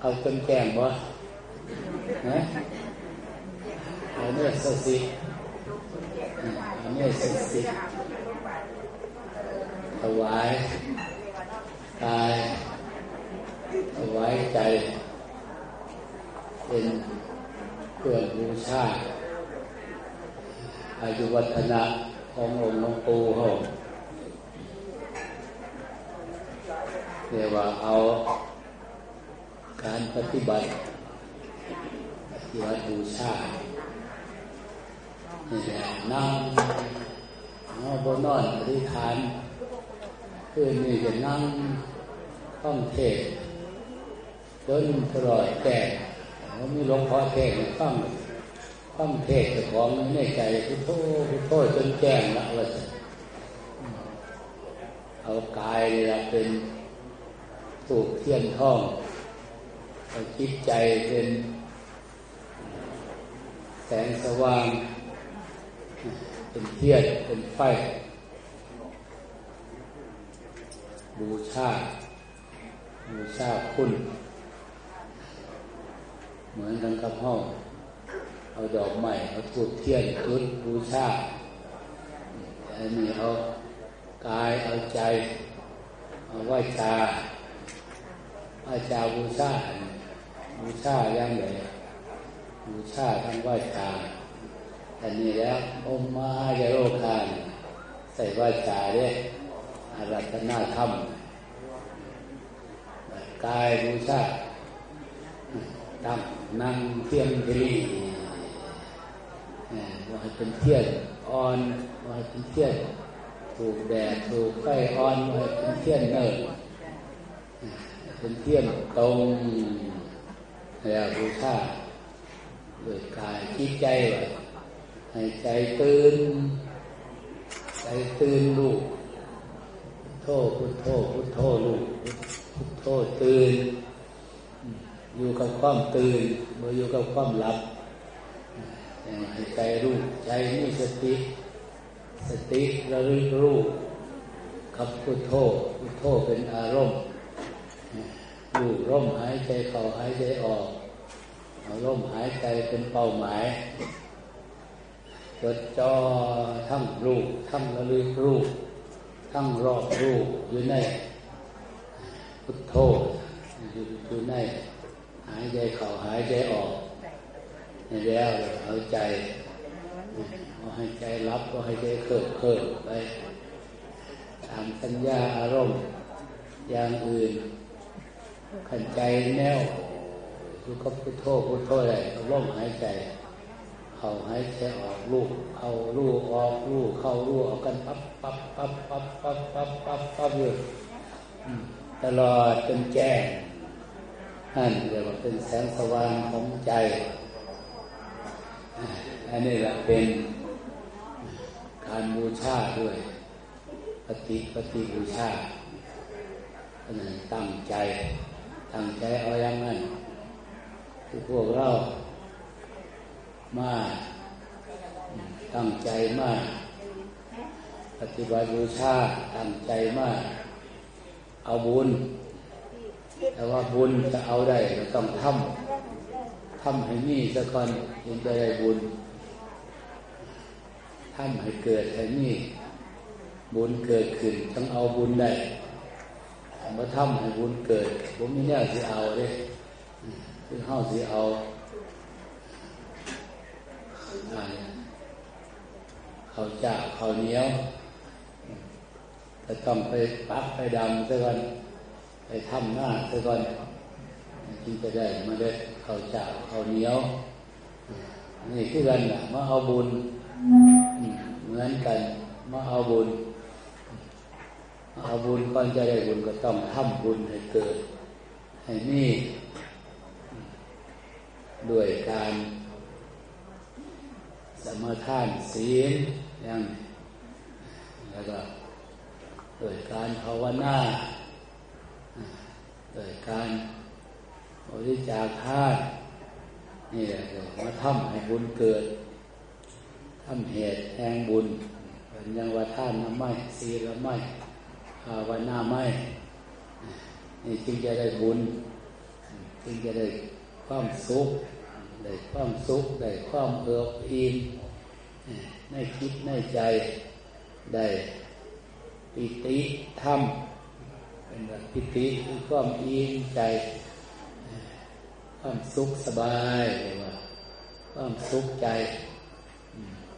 เอาจนแก้งบ่นะเอาเนื้อสสิเอาเนื้อสสิถวายกายถวายใจ เป็นเครื่องบูชาอายุวัฒนะขององค์หลวงปู่เขาเรียกว่าเอา การปฏิบัติปฏิบัติบูชานี่แหละนั่งเอาบนนอนอธิษฐานคืนนี้จะนั่งต้องเทศจนตลอดแก่ว่ามีหลวงพ่อเทศต้องต้องเทศของในใจพุทโธพุทโธจนแจ้งละว่าเอากายนี่ละเป็นถูกเทียนท่อง จิตใจเป็นแสงสว่าง เป็นเทียนเป็นไฟ บูชา บูชาคุณ เหมือนกันกับห้องเอาดอกใหม่เอาทูบเทียนจุดบูชาอันนี้เอากายเอาใจ เอาไหวจาไหวจาบูชา บูชาอย่างไรบูชาทั้งไหวจาอันนี้แล้วอมมาจะโรคานใส่ไหวจาเนี่ยอารัตนาธรรมกายบูชาตั้งนั่งเทียมทีว่าให้เป็นเทียนอ่อนว่าให้เป็นเทียนถูกแดดถูกไฟอ่อนว่าให้เป็นเทียนเนิดเป็นเทียนตรง แล้วบูชาโดยกายคิดใจว่าให้ใจตื่น ใจตื่นลูกโทษพุทโธพุทโธลูกพุทโธตื่น อยู่กับความตื่นเมื่ออยู่กับความหลับให้ใจรู้ใจมีสติ สติระลึกรู้ขับพุทโธพุทโธเป็นอารมณ์ ดูร่มหายใจเข้าหายใจออกเอาร่มหายใจเป็นเป้าหมายจดจ่อทั้งรู้ทั้งระลึกรู้ทั้งรอบรู้อยู่ในพุทโธอยู่ในหายใจเข้าหายใจออกนี่แล้วเอาใจเอาให้ใจรับก็ให้ใจเคิบเคิบไปตามสัญญาอารมณ์อย่างอื่น ขันใจแน่วอยู่กับพุทโธพุทโธอะไรเอาลมหายใจ เข้าหายใจออกลูกเข้าลูกออกลูกเข้าลูกออกกันปั๊บปั๊บปั๊บปั๊บปั๊บปั๊บปั๊บปั๊บอยู่ตลอดจนแจ้งนั่นเรียกว่าเป็นแสงสว่างของใจอันนี้แหละเป็นการบูชาด้วย ปฏิปฏิบูชานั้นตั้งใจ ตั้งใจเอาอย่างนั้นคือพวกเรามาตั้งใจมาก ปฏิบัติบูชาตั้งใจมาก เอาบุญ แต่ว่าบุญจะเอาได้เราต้องทำทำให้มีสักคนยังจะได้บุญทำให้เกิดให้มีบุญเกิดขึ้นต้องเอาบุญได้ มาทำให้บุญเกิด ผมมีแนวสิเอาเลยคือเฮาสิเอาเขาจ่าเขาเหนียวจะต้องไปปักไปดำสักคนไปทำหน้าซะก่อนจึงจะได้มาได้ข้าวจ่าข้าวเหนียวนี่คือกันนะมาเอาบุญเหมือนกันมาเอาบุญ เอาบุญก่อนจะได้บุญก็ต้องทำบุญให้เกิด ให้นี่ ด้วยการสมาทานศีลอย่างแล้วก็ด้วยการภาวนาโดยการบริจาคทานนี่แหละมาทำให้บุญเกิดทำเหตุแห่งบุญเป็นยังว่าท่านน้ำไม้ศีลไม้ ภาวนาไม้นี่จึงจะได้บุญจึงจะได้ความสุขได้ความสุขได้ความเอิบอิ่มในคิดในใจได้ปิติธรรมเป็นแบบปิติคือความอิ่มใจ ความสุขสบายเลยว่า ความสุขใจ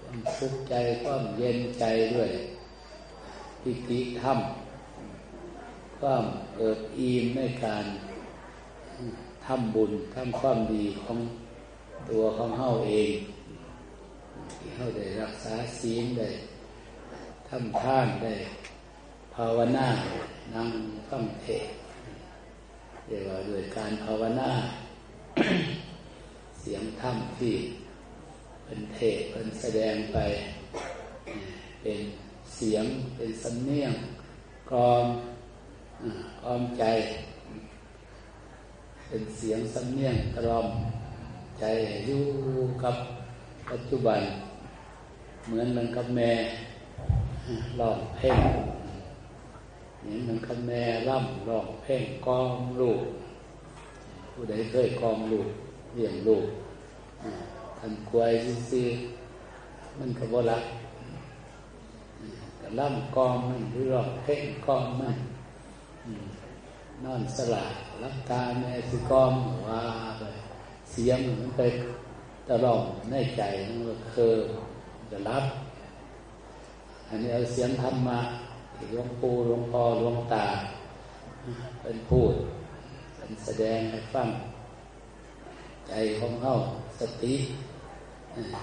ความสุขใจความเย็นใจด้วยปิติธรรม ความเอิบอิ่มในการทำบุญทำความดีของตัวของเฮาเองที่เฮาได้รักษาศีลได้ทำท่านได้ ภาวนานั่งฟังเทศเรียกว่าด้วยการภาวนา เสียงธรรมที่เป็นเทศเป็นแสดงไป เป็นเสียงเป็นสำเนียงกรอม กรอมใจ เป็นเสียงสำเนียงกรอม ใจอยู่กับปัจจุบัน เหมือนมันกับแม่ลองเพ่งเหมือนมันกับแม่ร่ำลองเพ่งกองลูก ผู้ใดเคยกองลูกเลี้ยงลูกทันกวยซีมันก็บ่ละล่ำกองมันหรือร้องเพ่งกองมัน นอนสลายรับตาแม่สิกองว่าไปเสียงมันไปตลอดในใจมันก็คือจะรับ อันนี้เอาเสียงธรรมะที่หลวงปู่หลวงพ่อหลวงตา เป็นพูดเป็นแสดงให้ฟัง ใจของเขาสติ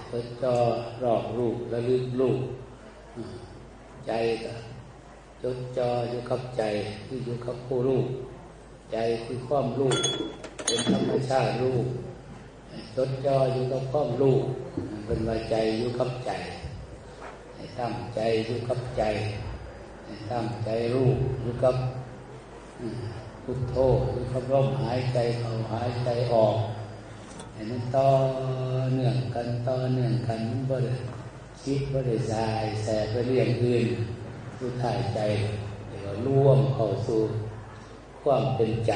เพื่อจอรอบรูประลึกรูปใจก็จดจออยู่กับใจที่อยู่กับผู้รูป ใจคือความรูปเป็นธรรมชาติรูปจดจ่ออยู่กับความรู้เป็นว่าใจอยู่กับใจตั้งใจอยู่กับใจตั้งใจรู้อยู่กับพุทโธอยู่กับลมหายใจเข้าหายใจออกให้มันต่อเนื่องกันต่อเนื่องกันมันบ่ได้คิดบ่ได้ใจแสบไปเรื่องอื่นรู้ถ่ายใจเดี๋ยวร่วมเข้าสู่ ความเป็นใจ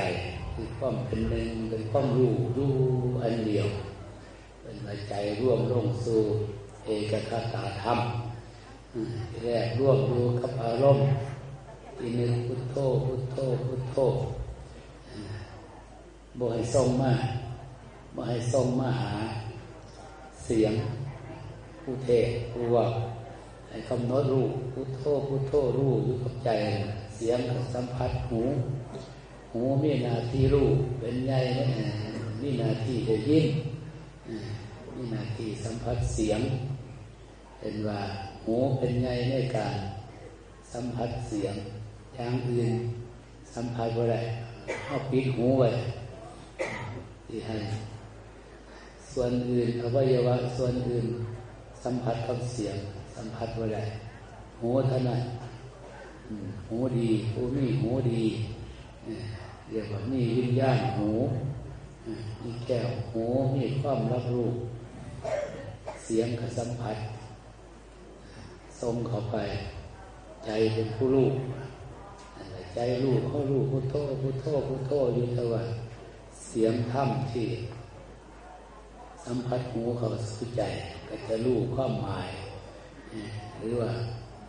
คือความเป็นหนึ่งเป็นความรู้รู้อันเดียว เป็นใจร่วมลงสู่เอกคตาธรรมแรกร่วมดูกับอารมณ์ทีหนึ่งพุทโธพุทโธพุทโธบ่ให้ทรงมาบ่ให้ทรงมาหา เสียงผู้เทศผู้ว่าให้กำหนดรู้พุทโธพุทโธรู้อยู่กับใจ เสียงสัมผัสหู หูมีนาทีรู้เป็นใหญ่มีนาทีได้ยินมีนาทีสัมผัสเสียง เป็นว่าหูเป็นใหญ่ในการสัมผัสเสียงอย่างอื่นสัมผัสอะไรเอาปิดหูไว้ที่ให้ส่วนอื่นอวัยวะส่วนอื่น สัมผัสกับเสียง สัมผัสอะไรหูเท่านั้น หูดีหูมีหูดีเรียกว่ามีวิญญาณหูมีแก้วหูมีความรับรู้เสียงกับสัมผัสทรงเข้าไป ใจเป็นผู้รู้ใจรู้เขารู้พุทโธพุทโธพุทโธอยู่ตลอดเสียงธรรมที่ สัมผัสหูเขาสุใจ ก็จะรู้ความหมาย หรือว่า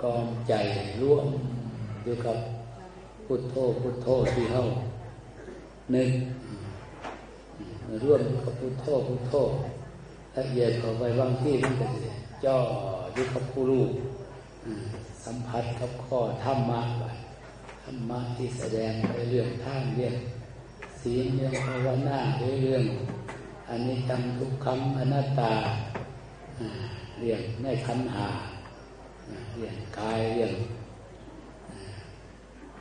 กองใจร่วม อยู่กับพุทโธพุทโธที่เขาหนึ่งร่วมกับพุทโธพุทโธละเอียดเข้าไปบางที่มันก็จะจ่อยุกับผู้รู้สัมผัสกับข้อธรรมะธรรมะที่แสดงไปเรื่องท่านเรื่องสีเรื่องภาวนาเรื่องอันนี้จังทุกคำอนัตตาเรื่องในขันหาเรื่องกายเรื่อง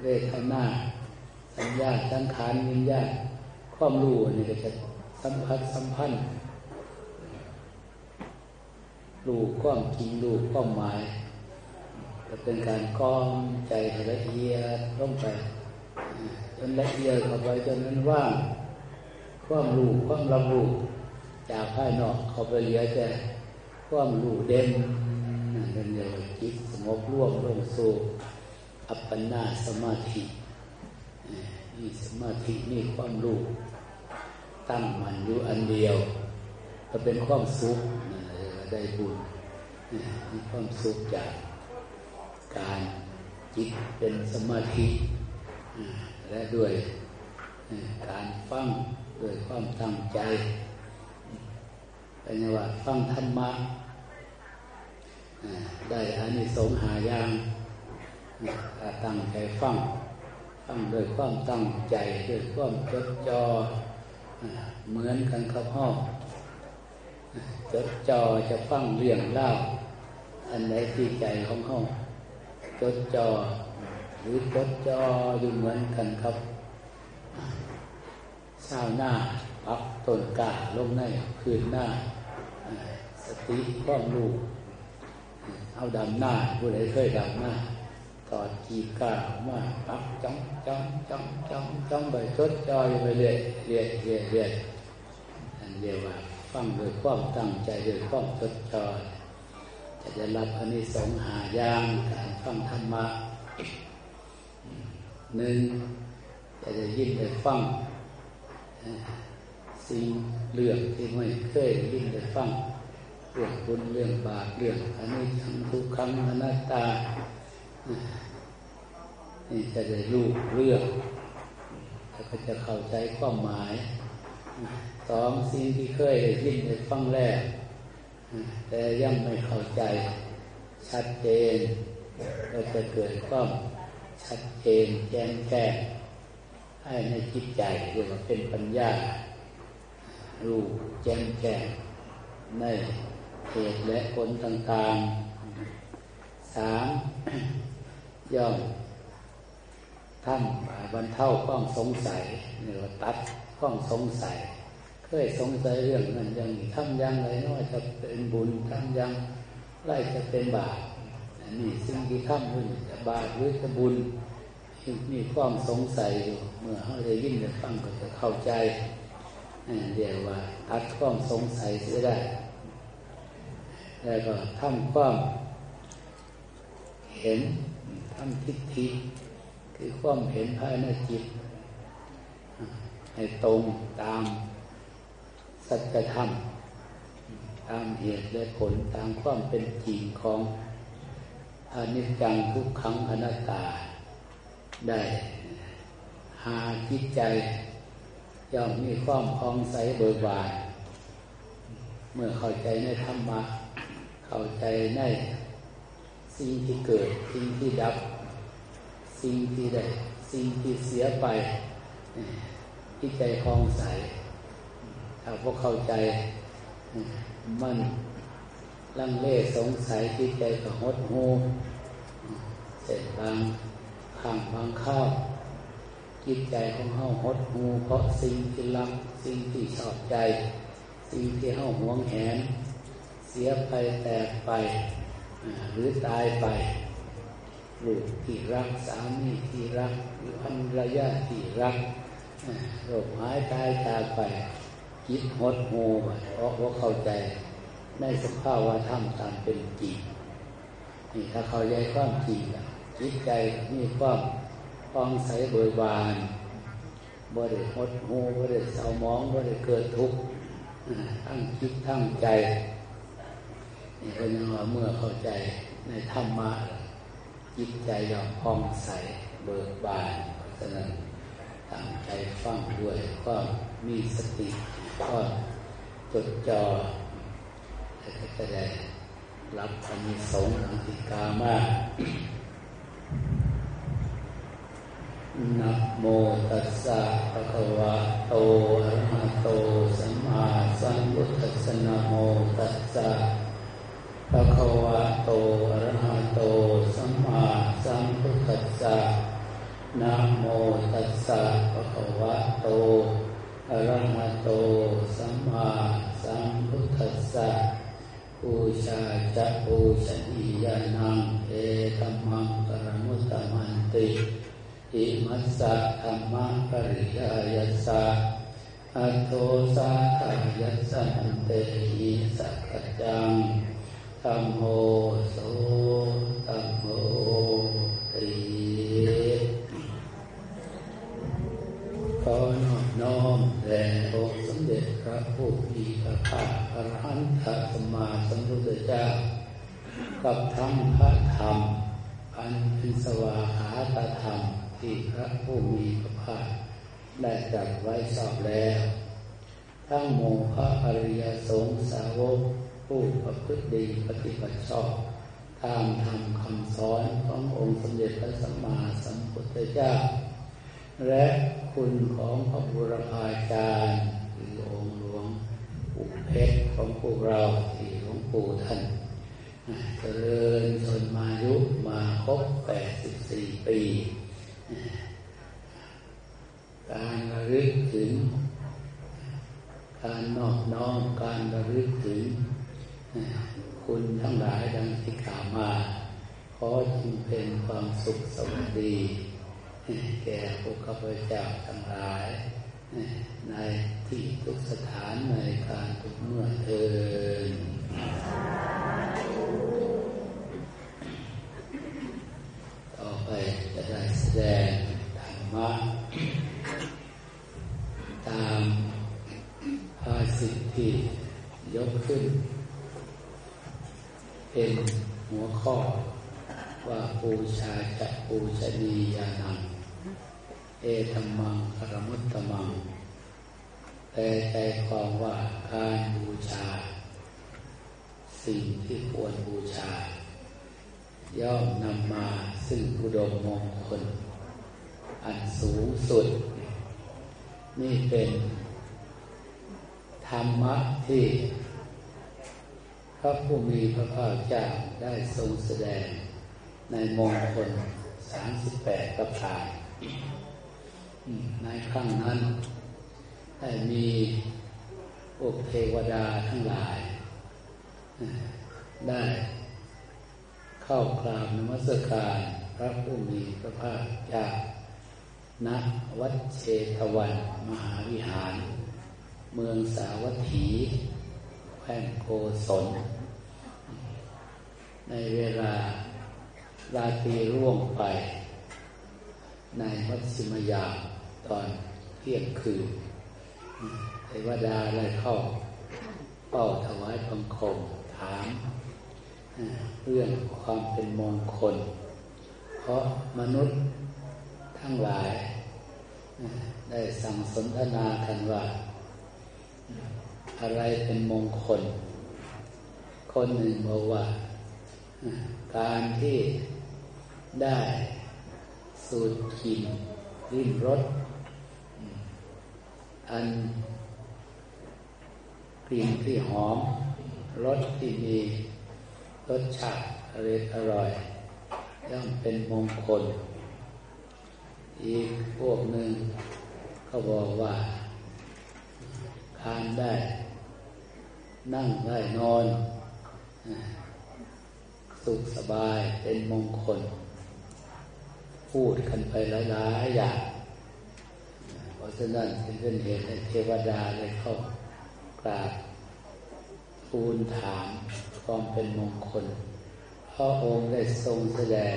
เวทนาสัญญาสังขารวิญญาณความรู้นี่ก็จะสัมผัสสัมพันธ์รู้ความจริงรู้ความหมายจะเป็นการก้องใจละเอียดลงไปจนละเอียดเข้าไปจนนั้นว่างความรู้ความรับรู้จากภายนอกเขาไปเหลือแต่ความรู้เด่นนั่นเรียกว่าจิตสงบร่วมลงสู่ อัปปนาสมาธิมีสมาธิมีความรู้ตั้งมันอยู่อันเดียวก็เป็นความสุขได้บุญมีความสุขจากการจิตเป็นสมาธิและด้วยการฟังด้วยความตั้งใจเป็นว่าฟังธรรมะได้อานิสงส์หายาง ตั้งใจฟังฟังด้วยความตั้งใจด้วยความจดจ่อเหมือนกันครับห้อจดจ่อจะฟังเรื่องเล่าอันไหนที่ใจของห้องจดจ่อหรือจดจ่ออยู่เหมือนกันครับเช้าหน้าปักต้นกาลงในคืนหน้าสติความรู้เอาดำหน้าผู้ใดเคยดำหน้า ตอดจีกามาปักจ้องจ้องจ้องจ้องจ้องไปจดจอยไปเรื่อยเรื่อยเรื่อยเรื่อยอันเดียวว่าฟังโดยความตั้งใจโดยความจดจ่อจะได้รับอันนี้สองหายางการฟังธรรมะหนึ่งจะได้ยินได้ฟังสิ่งเรื่องที่ไม่เคยยินได้ฟังเรื่องบุญเรื่องบาปเรื่องอันนี้ทั้งทุกครั้งอนัตตา นี่จะได้รู้เรื่องแล้วก็จะเข้าใจความหมายสองสิ่งที่เคยได้ยินได้ฟังแล้วแต่ยังไม่เข้าใจชัดเจนก็จะเกิดความชัดเจนแจ้งแจ้งให้ในจิตใจเรียกว่าเป็นปัญญา รู้แจ้งแจ้งในเหตุและผลต่างๆสาม ย่อมท่ำบรรเทาความสงสัยหรือว่าตัดความสงสัย เคยสงสัยเรื่องนั้นอย่างทำยังไรน้อยจะเป็นบุญทำยังไรจะเป็นบาปนี่สิ่งที่ทำขึ้นจะบาปหรือจะบุญมีความสงสัยอยู่เมื่อเขาได้ยินได้ฟังก็จะเข้าใจเรียกว่าตัดความสงสัยเสียได้แล้วก็ทำความเห็น ทำทิฏฐิคือความเห็นภายในจิต ให้ตรงตามสัจธรรม ตามเหตุและผลตามความเป็นจริงของอนิจจังทุกขังอนัตตา ได้หาจิตใจย่อมมีความคล่องใสเบิกบานเมื่อเข้าใจในธรรมะเข้าใจใน สิ่งที่เกิด สิ่งที่ดับ สิ่งที่ได้ สิ่งที่เสียไปที่ใจคลองใสถ้าพวกเข้าใจ มันลังเลสงสัยที่ใจก็หดหูเสร็จบางข้างบางข้าวจิตใจของเฮาหดหูเพราะสิ่งที่รักสิ่งที่ชอบใจ สิ่งที่เฮาหวงแหน เสียไปแตกไป หรือตายไปลูกที่รักสามีที่รักหรือภรรยาที่รักโรคหายตายจากไปจิตหดหูเพราะว่าเข้าใจในสภาวะธรรมตามเป็นจริงนี่ถ้าเข้าใจความจริงจิตใจมีความฟองใสเบิกบานบ่ได้หดหูบ่ได้เศร้ามองบ่ได้เกิดทุกข์ทั้งคิดทั้งใจ เป็นว่าเมื่อเข้าใจในธรรมะจิตใจยอมฟองใสเบิกบานเพราะฉะนั้นตั้งใจฟังด้วยความมีสติความจดจ่อจะได้รับอานิสงส์ติกามากนะโมตัสสะภะคะวะโตอะระหะโตสัมมาสัมพุทธัสสะนะโมตัสสะ ภะคะวะโตอะระหะโต สัมมาสัมพุทธัสสะนะโมตัสสะภะคะวะโตอะระหะโต สัมมาสัมพุทธัสสะปูชาจะปูชนียานังเอตัมมังกรมุตตมันติอิมัสสะธรรมะปริยายัสสะอัตโตสาขายยัสสะนันเตหิสักจัง ธรรมโมโสธรรมโมติขอนอบน้อมแด่องค์สมพระผู้มีพระภาคอรหันตสัมมาสัมพุทธเจ้า กับทั้งพระธรรม อันเป็นสวาหาตธรรมที่พระผู้มีพระภาคได้ตรัสไว้สอบแล้ว ทั้งโมพระอริยสงสาวก ผู้ประพฤติดีปฏิบัติชอบตามธรรมคำสอนขององค์สมเด็จพระสัมมาสัมพุทธเจ้า และคุณของพระบุรพาจารย์คือองค์หลวงปู่เพชรของพวกเราที่หลวงปู่ท่านเจริญจนมายุมาครบแปดสิบสี่ปี การระลึกถึง การนอบน้อมการระลึกถึง คุณทั้งหลายดังที่กล่าวมา ขอจึงเป็นความสุขสวัสดี แก่พวกข้าพเจ้าทั้งหลาย ในที่ทุกสถานในการทุกเมื่อเทินต่อไปจะได้แสดงธรรมะ ตามภาสิทธิยกขึ้นเป็นหัวข้อว่าปูชาจะปูชนียานัง เอธรรมังคารมุตตมังแปลใจความว่าการบูชา สิ่งที่ควรบูชา ย่อมนำมาซึ่งอุดมมงคล อันสูงสุด นี่เป็นธรรมะที่พระผู้มีพระภาคเจ้าได้ทรงแสดง ในมงคลสามสิบแปดประการในครั้งนั้นได้มีพวกเทวดาทั้งหลาย ได้เข้ากราบนมัสการพระผู้มีพระภาคเจ้าณวัดเชตวัน มหาวิหาร เมืองสาวัตถีแขวงโกศลในเวลา ราตรีร่วงไป ในมัชิมยามตอนเที่ยงคืนเทวดาได้เข้าเป้าถวายบังคมถามเรื่องความเป็นมงคล เพราะมนุษย์ทั้งหลาย ได้สั่งสนทนากันว่า อะไรเป็นมงคล คนหนึ่งบอกว่า การที่ ได้สูดกลิ่นลิ้นรสอันกลิ่นที่หอมรสที่มีรสชาติอร่อยอร่อยย่อมเป็นมงคล อีกพวกหนึ่งเขาบอกว่าการได้ นั่งได้นอน สุขสบายเป็นมงคล พูดกันไปหลายๆอย่างเพราะฉะนั้นเป็นเหตุให้เทวดาได้เข้ากราบทูลถามความเป็นมงคลพระองค์ได้ทรงแสดง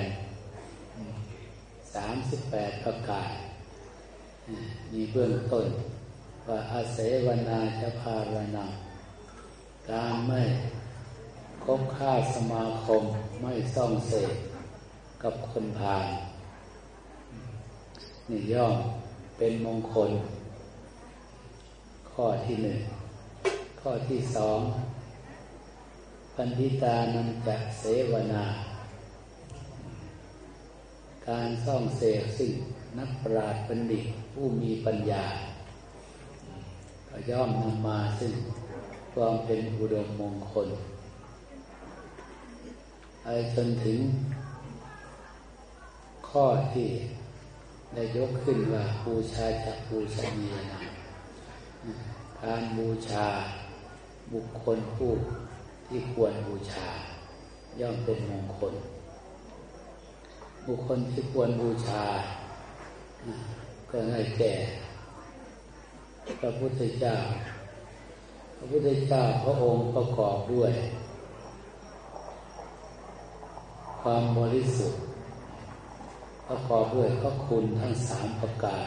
สามสิบแปดประกาศ มีเบื้องต้น ว่าอาเสวนาจะพารณาการไม่คบค้าสมาคมไม่ซ่องเสกกับคนพาล นี่ย่อมเป็นมงคล ข้อที่หนึ่ง ข้อที่สองพันธิตานันจะเสวนา การซ่องเสกสิ่งนักปราชญ์บัณฑิตผู้มีปัญญา ก็ย่อมนำมาซึ่งความเป็นอุดมมงคลไปจนถึงข้อที่ ได้ยกขึ้นว่าบูชาจะบูชาเนียนะการบูชาบุคคลผู้ที่ควรบูชา ย่อมเป็นมงคล บุคคลที่ควรบูชา ก็ให้แก่พระพุทธเจ้า พระพุทธเจ้าพระองค์ประกอบด้วย ความบริสุทธิ์ ประกอบด้วยพระคุณทั้งสามประการ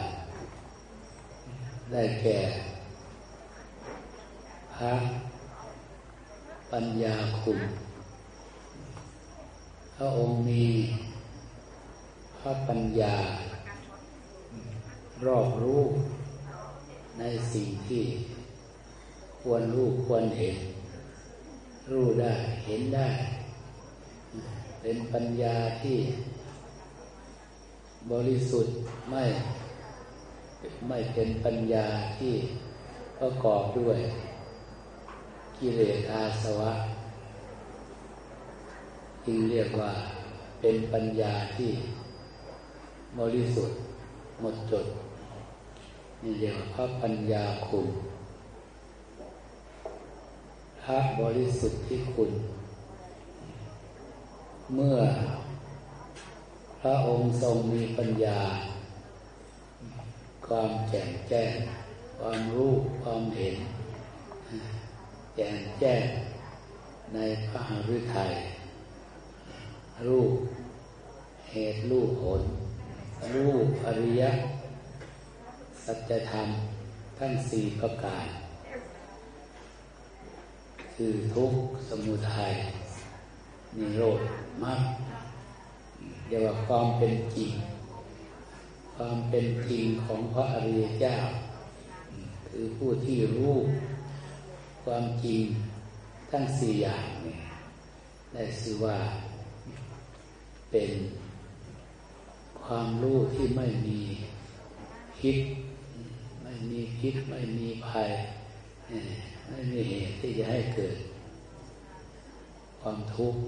ได้แก่ พระปัญญาคุณ พระองค์มีพระปัญญา รอบรู้ในสิ่งที่ควรรู้ควรเห็น รู้ได้เห็นได้ เป็นปัญญาที่ บริสุทธิ์ไม่ไม่เป็นปัญญาที่ประกอบด้วย กิเลสอาสวะจึงเรียกว่าเป็นปัญญาที่บริสุทธิ์หมดจดนี่เรียกว่าพระปัญญาคุณพระบริสุทธิ์ที่คุณ เมื่อ พระองค์ทรงมีปัญญา ความแจ่มแจ้ง ความรู้ความเห็น แจ่มแจ้งในพระหฤทัยรูปเหตุรูปผลรูปอริยสัจธรรมทั้งสี่ประการคือทุกข์สมุทัยนิโรธมรรค เรียกว่าความเป็นจริง ความเป็นจริงของพระอริยเจ้า คือผู้ที่รู้ความจริงทั้งสี่อย่างนี่ได้ชื่อว่าเป็นความรู้ที่ไม่มีพิษไม่มีพิษไม่มีภัยไม่มีเหตุที่จะให้เกิด ความทุกข์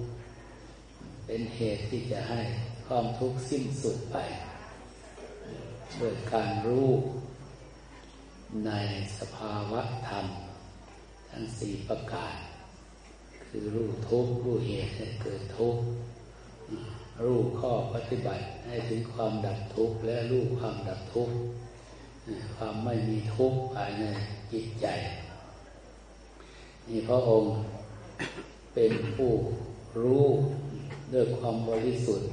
เป็นเหตุที่จะให้ความทุกข์สิ้นสุดไปโดยการรู้ในสภาวะธรรม ทั้งสี่ประการ คือรู้ทุกข์รู้เหตุให้เกิดทุกข์รู้ข้อปฏิบัติให้ถึงความดับทุกข์และรู้ความดับทุกข์ความไม่มีทุกข์ภายในจิตใจนี่พระองค์เป็นผู้รู้ ด้วยความบริสุทธิ์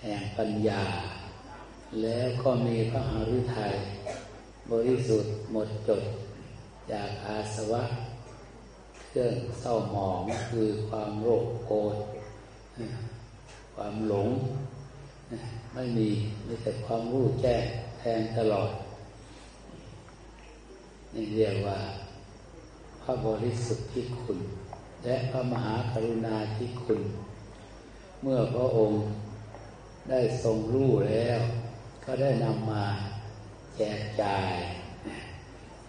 แห่งปัญญา แล้วก็มีพระหฤทัยบริสุทธิ์หมดจด จากอาสวะ เครื่องเศร้าหมองคือความโรคโกรธความหลง ไม่มีมีแต่ความรู้แจ้งแทงตลอด นี่เรียกว่าพระบริสุทธิ์ที่คุณ และพระมหากรุณาที่คุณ เมื่อพระองค์ได้ทรงรู้แล้ว ก็ได้นำมาแจกจ่าย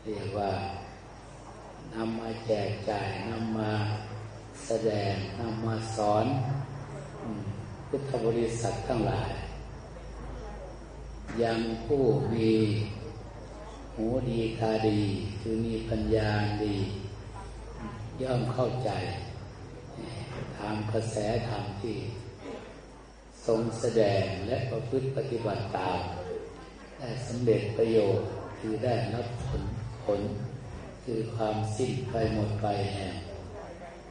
เรียกว่านำมาแจกจ่ายนำมาแสดงนำมาสอนพุทธบริษัททั้งหลาย ยังผู้มีหูดีตาดี คือมีปัญญาดี ย่อมเข้าใจตามกระแสธรรมที่ ทรงแสดงและประพฤติปฏิบัติตามได้สำเร็จประโยชน์คือได้รับผลผล คือความสิ้นไปหมดไปแห่ง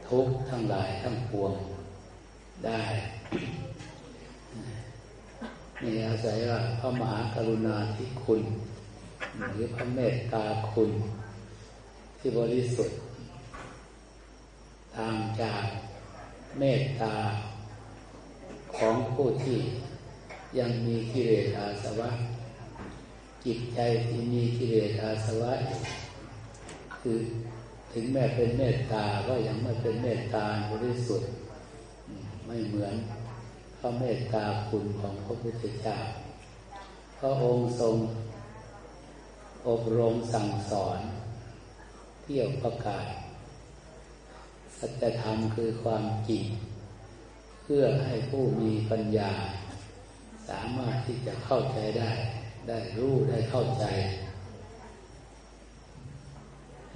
ทุกทั้งหลายทั้งปวงได้นี่อาศัยว่าพระมหากรุณาธิคุณ หรือพระเมตตาคุณ ที่บริสุทธิ์ ทางจากเมตตาของผู้ที่ยังมีกิเลสอาสวะ จิตใจที่มีกิเลสอาสวะคือถึงแม้เป็นเมตตาก็ยังไม่เป็นเมตตาบริสุทธิ์ไม่เหมือนพระเมตตาคุณของพระพุทธเจ้าพระองค์ทรงอบรมสั่งสอน เที่ยวประกาศ สัจธรรมคือความจริง เพื่อให้ผู้มีปัญญา สามารถที่จะเข้าใจได้ ได้รู้ได้เข้าใจ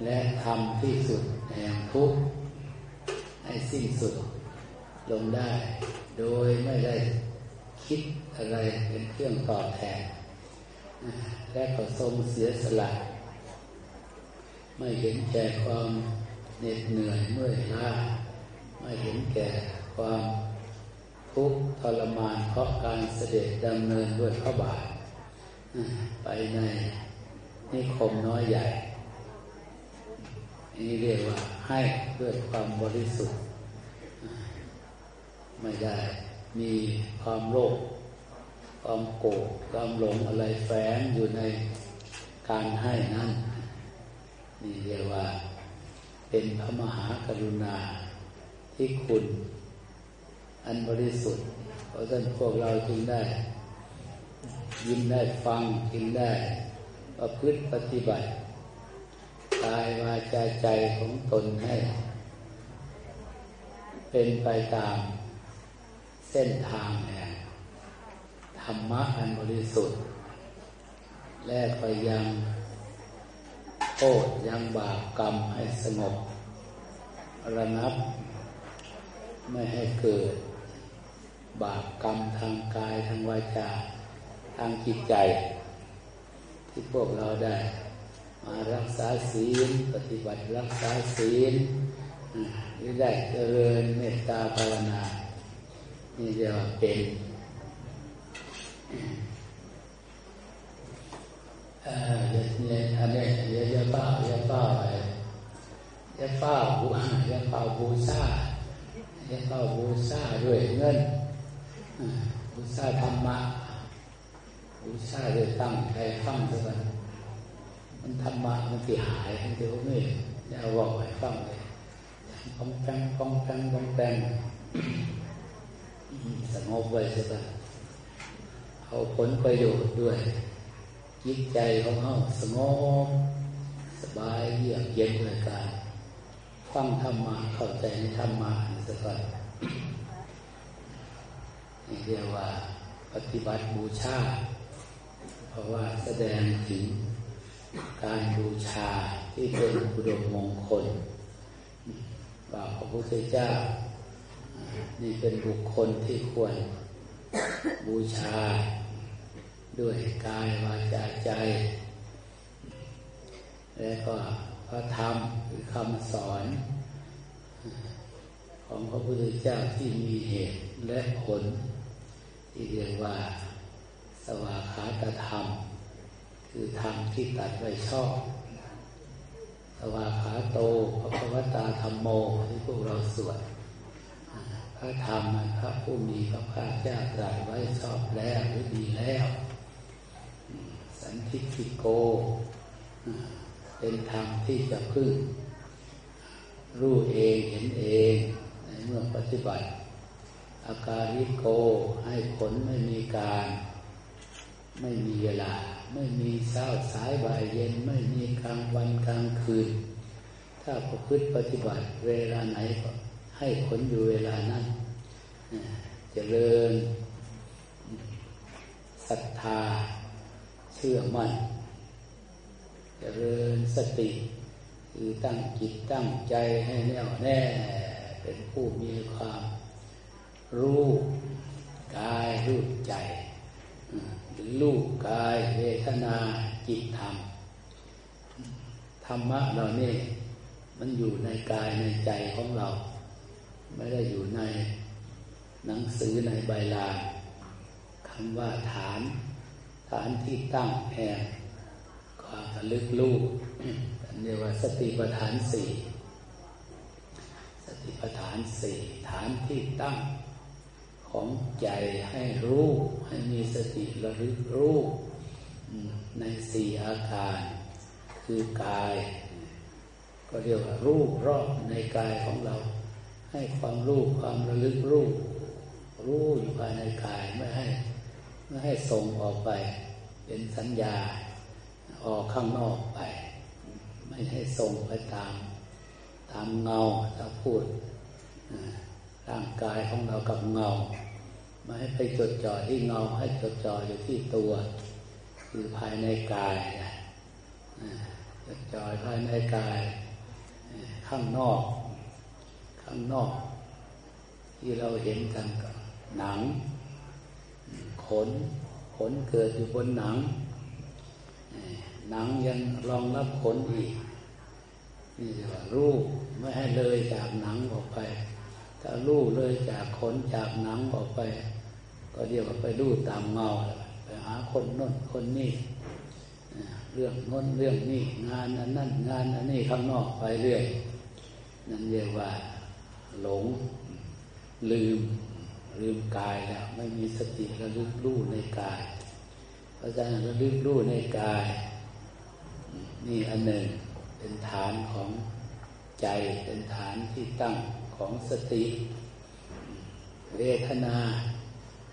และทำที่สุดแห่งทุกข์ให้สิ้นสุดลงได้ โดยไม่ได้คิดอะไรเป็นเครื่องตอบแทนและก็ทรงเสียสละ ไม่เห็นแก่ความ เหน็ดเหนื่อยเมื่อยล้าไม่เห็นแก่ความทุกข์ทรมานเพราะการเสด็จดำเนินด้วยพระบาทไปในนิคมน้อยใหญ่ นี่เรียกว่าให้ด้วยความบริสุทธิ์ ไม่ได้มีความโลภความโกรธความหลงอะไรแฝงอยู่ในการให้นั้น นี่เรียกว่า เป็นพระมหากรุณาที่คุณ อันบริสุทธิ์เพราะฉะนั้นพวกเราจึงได้ ยินได้ฟังจึงได้ประพฤติปฏิบัติกายวาจาใจของตนให้ เป็นไปตามเส้นทางแห่งธรรมะอันบริสุทธิ์ และไปยัง โทษยังบาปกรรมให้สงบระนับ ไม่ให้เกิด บาปกรรมทางกายทางวาจาทางจิตใจ ที่พวกเราได้ มารักษาศีล ปฏิบัติรักษาศีลหรือได้เจริญเมตตาภาวนา นี่จะเป็นเอ่อ เนี่ยอันนี้อย่าอย่าเป้าย่าเป้าอย่าเป้าบูย่าเป้าบูชาย่าเป้าบูชาด้วยเงินบูชาธรรมะบูชาด้วยตั้งใจฟังด้วยกันมันธรรมะมันที่หายมันเดี๋ยวนี่จะเอาบอกให้ฟังเลยป้องแปงป้องแปงป้องแปงสงบไว้ใช่ปะเอาผลประโยชน์ด้วย จิตใจของเขาสงบสบายเยือกเย็นเลยการฟังธรรมะเข้าใจในธรรมะสักอนนี่เรียกว่าปฏิบัติบูชา เพราะว่าแสดงถึงการบูชาที่เป็นบุดมมงคลว่าพระพุทธเจ้า นี่เป็นบุคคลที่ควรบูชา ด้วยกายวาจาใจ และก็พระธรรมคือคำสอน ของพระพุทธเจ้าที่มีเหตุและผล ที่เรียกว่า สวาขาตธรรม คือธรรมที่ตัดไว้ชอบ สวาขาโตพระพุทธาธรรมโมที่พวกเราสวดพระธรรมพระผู้มีพระภาคเจ้าตรัสไว้ชอบแล้วหรือดีแล้ว สันทิฐิโก เป็นธรรมที่จะพึ่ง รู้เองเห็นเองในเมื่อปฏิบัติ อาการิโกให้ผลไม่มีการ ไม่มีเวลา ไม่มีเช้าสายบ่ายเย็นไม่มีกลางวันกลางคืน ถ้าประพฤติปฏิบัติเวลาไหนก็ให้ผลอยู่เวลานั้นจเจริญศรัทธา เชื่อมั่นจเจริญสติคือตั้งจิตตั้งใจให้แน่วแน่ เป็นผู้มีความรู้กายรู้ใจรูปกายเวทนาจิตธรรม ธรรมะเราเนี่ยมันอยู่ในกายในใจของเรา ไม่ได้อยู่ในหนังสือในใบลานคำว่าฐาน ฐานที่ตั้งแห่งความลึกลูกเรียกว่าสติปัฏฐานสี่สติปัฏฐานสี่ฐานที่ตั้งของใจให้รู้ให้มีสติระลึกรู้ในสี่อาการ คือกาย ก็เรียกว่ารู้รอบในกายของเรา ให้ความรู้ความระลึกรู้รู้อยู่ภายในกายไม่ให้ ไม่ให้ส่งออกไป เป็นสัญญาออกข้างนอกไป ไม่ให้ส่งไปตาม ตามเงาถ้าพูดร่างกายของเรากับเงา ไม่ให้ไปจดจ่อที่เงา ให้จดจ่ออยู่ที่ตัว คือภายในกายจดจ่อภายในกาย ข้างนอก ข้างนอก ที่เราเห็นกันก็หนัง ขน ขนเกิดอยู่บนหนัง หนังยังรองรับขนอีก นี่เรียกว่ารูปไม่ให้เลยจากหนังออกไป ถ้ารูปเลยจากขนจากหนังออกไป ก็เรียกว่าไปดูตามเงาไปหาคนน้นคนนี้เรื่องน้นเรื่องนี้งานอันนั้นงานอันนี้ข้างนอกไปเรื่อย นั่นเรียกว่า หลง ลืม ลืมกายแล้วไม่มีสติระลึกรู้ในกาย เพราะฉะนั้นระลึกรู้ในกาย นี่อันหนึ่งเป็นฐานของใจเป็นฐานที่ตั้งของสติ เวทนา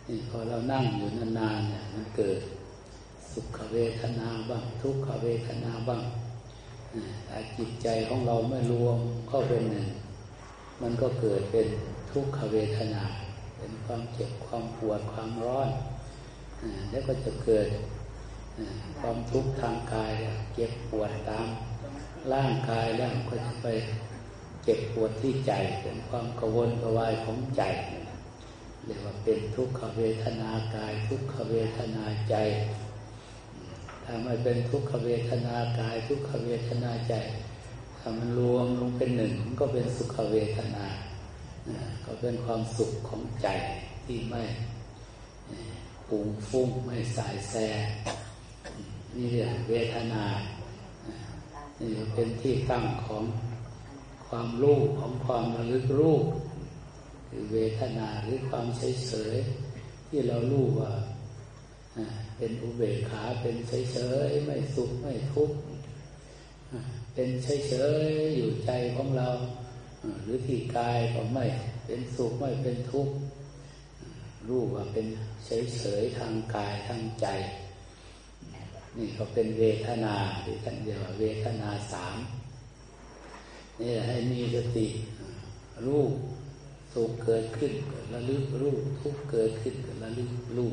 นี่พอเรานั่งอยู่นานๆเนี่ยมันเกิด สุขเวทนาบ้างทุกขเวทนาบ้างถ้าจิตใจของเราไม่รวมเข้าเป็นหนึ่งมันก็เกิดเป็นทุกขเวทนา เป็นความเจ็บความปวดความร้อนแล้วก็จะเกิดความทุกข์ทางกายเจ็บปวดตามร่างกายแล้วก็จะไปเจ็บปวดที่ใจเป็นความกวนกวายของใจเรียกว่าเป็นทุกขเวทนากาย ทุกขเวทนาใจถ้าไม่เป็นทุกขเวทนากาย ทุกขเวทนาใจถ้ามันรวมลงเป็นหนึ่งมันก็เป็นสุขเวทนา ก็เป็นความสุขของใจที่ไม่ปุงฟุ้งไม่สายแสนี่เรียกเวทนานี่เป็นที่ตั้งของความรู้ของความระลึกรู้คือเวทนาหรือความเฉยเฉยที่เรารู้ว่าเป็นอุเบกขาเป็นเฉยเฉยไม่สุขไม่ทุกข์เป็นเฉยเฉยอยู่ใจของเรา หรือที่กายก็ไม่เป็นสุขไม่เป็นทุกข์รู้ว่าเป็นเฉยเฉยทางกายทางใจ นี่ก็เป็นเวทนาหรือกันเดียวเวทนาสามนี่ให้มีสติรู้สุขเกิดขึ้นก็ระลึกรู้ทุกข์เกิดขึ้นก็ระลึกรู้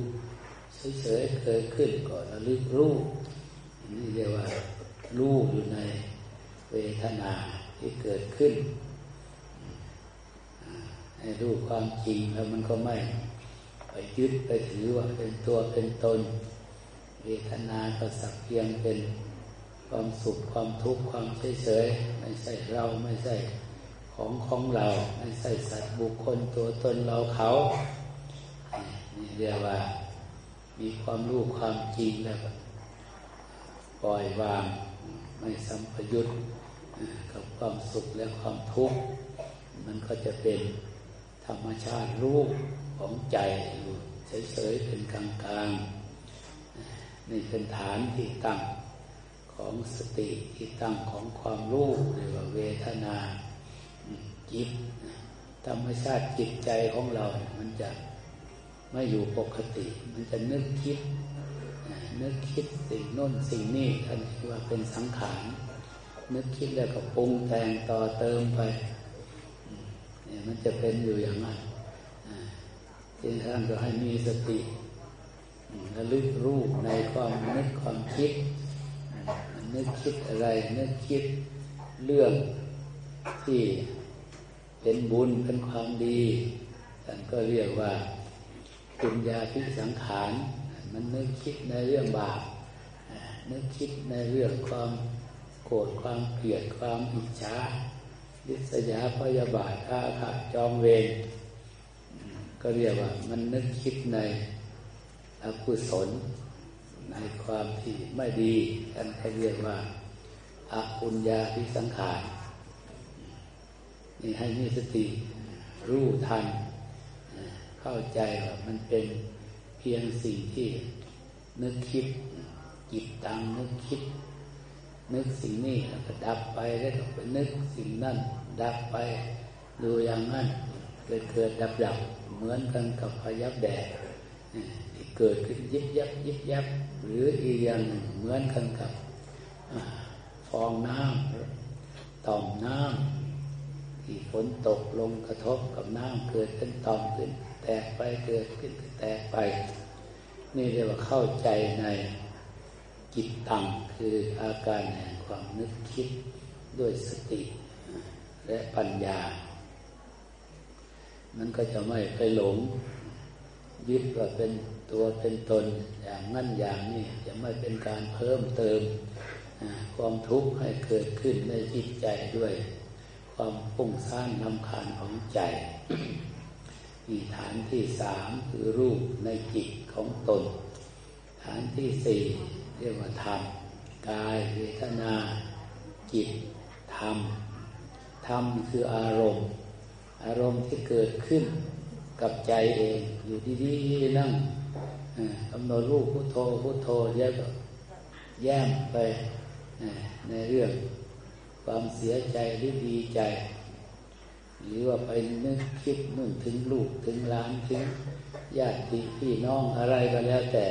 เฉยๆเกิดขึ้นก็ระลึกรู้นี่เรียกว่ารู้อยู่ในเวทนาที่เกิดขึ้น ให้รู้ความจริงแล้วมันก็ไม่ ไปยึดไปถือว่าเป็นตัวเป็นตน เวทนาก็สักเพียงเป็นความสุขความทุกข์ความเฉยๆไม่ใช่เราไม่ใช่ของของเรา ไม่ใช่สัตว์บุคคลตัวตนเราเขานี่เรียกว่า มีความรู้ความจริงแล้วปล่อยวางไม่สัมพยุตกับความสุขและความทุกข์ มันก็จะเป็น รรมชาติรูปของใจอยู่เฉยๆเป็นกลางๆนี่เป็นฐานที่ตั้งของสติที่ตั้งของความรู้เรียกว่าเวทนาจิตธรรมชาติจิตใจของเรา มันจะไม่อยู่ปกติ มันจะนึกคิดนึกคิดสิ่งโน้นสิ่งนี้ท่านว่าเป็นสังขารนึกคิดแล้วก็ปรุงแต่งต่อเติมไป มันจะเป็นอยู่อย่างนั้นที่ท่านก็ให้มีสติระลึกรู้ในความนึกความคิดนึกคิดอะไร นึกคิดเรื่องที่เป็นบุญเป็นความดีท่านก็เรียกว่าปุญญาพิสังขารมันนึกคิดในเรื่องบาปนึกคิดในเรื่องความโกรธความเกลียดความอิจฉา ลิษยาพยาบาทอาฆาจองเวรก็เรียกว่ามันนึกคิดในอกุศล ในความที่ไม่ดีท่านก็เรียกว่าอาปุญญาพิสังขารนี่ให้มีสติรู้ทัน เข้าใจว่ามันเป็นเพียงสิ่งที่นึกคิดจิตตังนึกคิด นึกสิ่งนี้แล้วก็ดับไปแล้วก็ไปนึกสิ่งนั้น ดับไปดูอย่างนั้น เกิดเกิดดับดับเหมือนกันกับพยับแดดที่เกิดขึ้นยิบยับยิบยับหรืออีกอย่างเหมือนกันกับฟองน้ำต่อมน้ำที่ฝนตกลงกระทบกับน้ำเกิดเป็นตอมขึ้น แตกไปเกิดขึ้นแตกไป นี่เรียกว่าเข้าใจในจิตตังคืออาการแห่งความนึกคิดด้วยสติ และปัญญา มันก็จะไม่ไปหลง ยึดว่าเป็นตัวเป็นตนอย่างนั่นอย่างนี้จะไม่เป็นการเพิ่มเติมความทุกข์ให้เกิดขึ้นในจิตใจด้วย ความฟุ้งซ่านลำคาญของใจมีฐานที่สามคือรูปในจิตของตน ฐานที่สี่เรียกว่าธรรมกายเวทนา จิตธรรม ธรรมคืออารมณ์ อารมณ์ที่เกิดขึ้นกับใจเอง อยู่ดีๆนั่งกำหนดรูปพุทโธพุทโธเยอะก็แย้มไปในเรื่องความเสียใจหรือดีใจ หรือว่าไปนึกคิดนึกถึงลูกถึงหลานถึงญาติพี่น้องอะไรก็แล้วแต่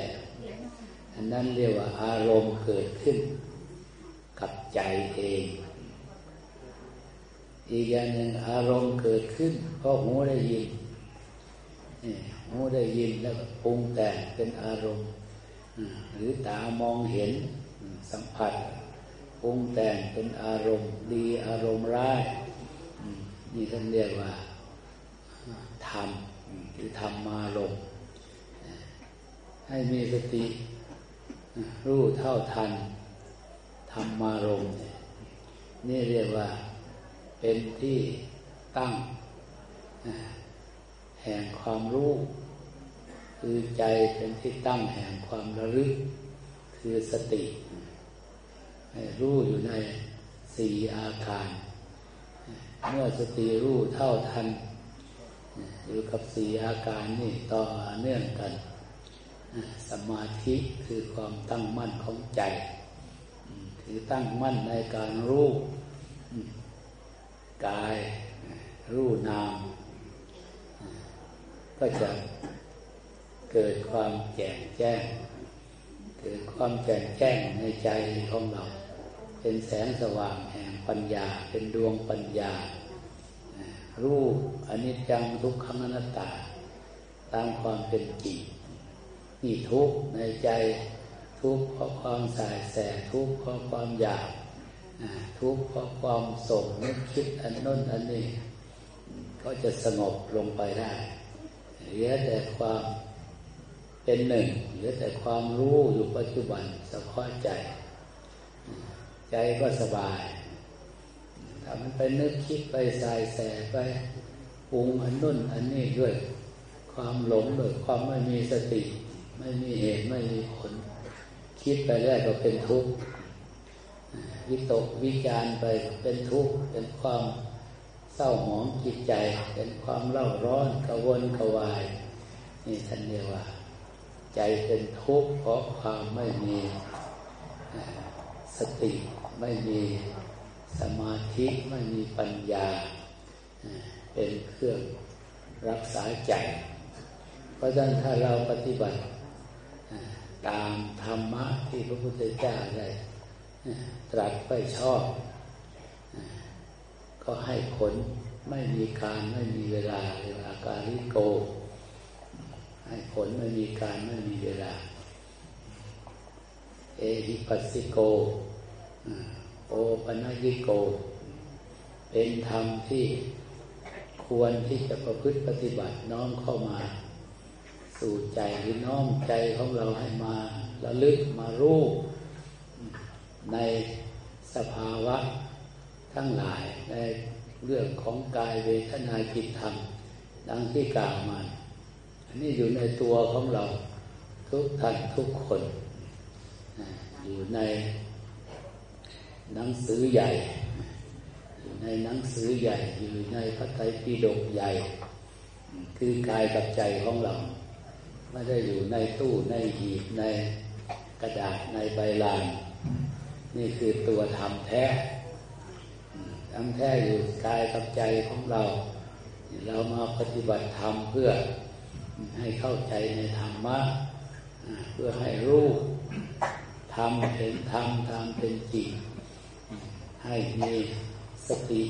อันนั้นเรียกว่าอารมณ์เกิดขึ้น กับใจเอง อีกอย่างหนึ่งอารมณ์เกิดขึ้นเพราะหูได้ยินหูได้ยินแล้วปรุงแต่งเป็นอารมณ์ หรือตามองเห็นสัมผัสปรุงแต่งเป็นอารมณ์ ดีอารมณ์ร้ายนี่ท่านเรียกว่าธรรมคือธรรมาลมให้มีสติรู้เท่าทันธรรมารมนี่เรียกว่า เป็นที่ตั้งแห่งความรู้คือใจเป็นที่ตั้งแห่งความระลึก คือสติรู้อยู่ในสี่อาการ เมื่อสติรู้เท่าทัน อยู่กับสี่อาการนี่ต่อเนื่องกัน สมาธิคือความตั้งมั่นของใจ คือตั้งมั่นในการรู้ กาย รู้นาม ก็จะเกิดความแจ่มแจ้ง เกิดความแจ่มแจ้งในใจของเรา เป็นแสงสว่างแห่งปัญญา เป็นดวงปัญญา รูปอนิจจังทุกขังอนัตตา ตามความเป็นจริงนี่ทุกในใจ ทุกเพราะความสายแสทุกเพราะความอยาก ทุกเพราะความส่งนึกคิดอันน้นอันนี้ ก็จะสงบลงไปได้เหลือแต่ความเป็นหนึ่งเหลือแต่ความรู้อยู่ปัจจุบันสะพาะใจ ใจก็สบายถ้ามันไปนึกคิดไปสายแสไปปรุงอันนุ่นอันนี้ด้วย ความหลงด้วยความไม่มีสติ ไม่มีเหตุไม่มีผล คิดไปแล้วก็เป็นทุกข์ วิตกวิจารไปเป็นทุกข์เป็นความเศร้าหมองจิตใจ เป็นความเล่าร้อนกระวนกระวาย นี่ท่านเรียกว่า ใจเป็นทุกข์เพราะความไม่มีสติไม่มีสมาธิไม่มีปัญญา เป็นเครื่องรักษาใจ เพราะฉะนั้นถ้าเราปฏิบัติตามธรรมะที่พระพุทธเจ้าได้ ตรัสไปชอบ ก็ให้ผลไม่มีการไม่มีเวลาเรียกอาการิโก ให้ผลไม่มีการไม่มีเวลา เอหิปัสสิโก โอปัญิโก เป็นธรรมที่ควรที่จะประพฤติปฏิบัติน้อมเข้ามา สู่ใจหรือน้อมใจของเราให้มาระลึกมารู้ ในสภาวะทั้งหลายในเรื่องของกายเวทนาจิตธรรม ดังที่กล่าวมา อันนี้อยู่ในตัวของเราทุกท่านทุกคน อยู่ในหนังสือใหญ่ อยู่ในหนังสือใหญ่ อยู่ในพระไตรปิฎกใหญ่ คือกายกับใจของเรา ไม่ได้อยู่ในตู้ในหีบในกระดาษในใบลาน นี่คือตัวธรรมแท้ทั้งแท้อยู่กายกับใจของเรา เรามาปฏิบัติธรรมเพื่อให้เข้าใจในธรรมะเพื่อให้รู้ธรรมเป็นธรรมธรรมเป็นจริงให้มีสติ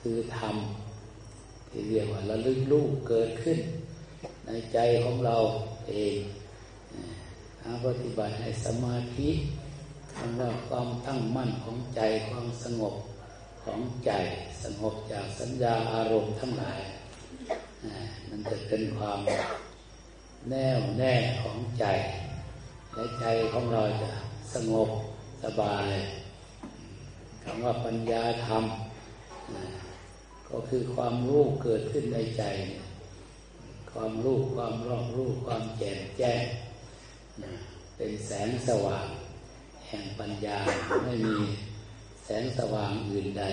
คือธรรมที่เรียกว่าระลึกรู้เกิดขึ้น ในใจของเราเองปฏิบัติให้สมาธิ คำว่าความตั้งมั่นของใจความสงบของใจสงบจากสัญญาอารมณ์ทั้งหลายมันจะเป็นความแน่วแน่ของใจและใจของเราจะสงบสบายคำว่าปัญญาธรรม ก็คือความรู้เกิดขึ้นในใจ ความรู้ความรอบรู้ความแจ่มแจ้งเป็นแสงสว่าง แห่งปัญญาไม่มีแสงสว่างอื่นใด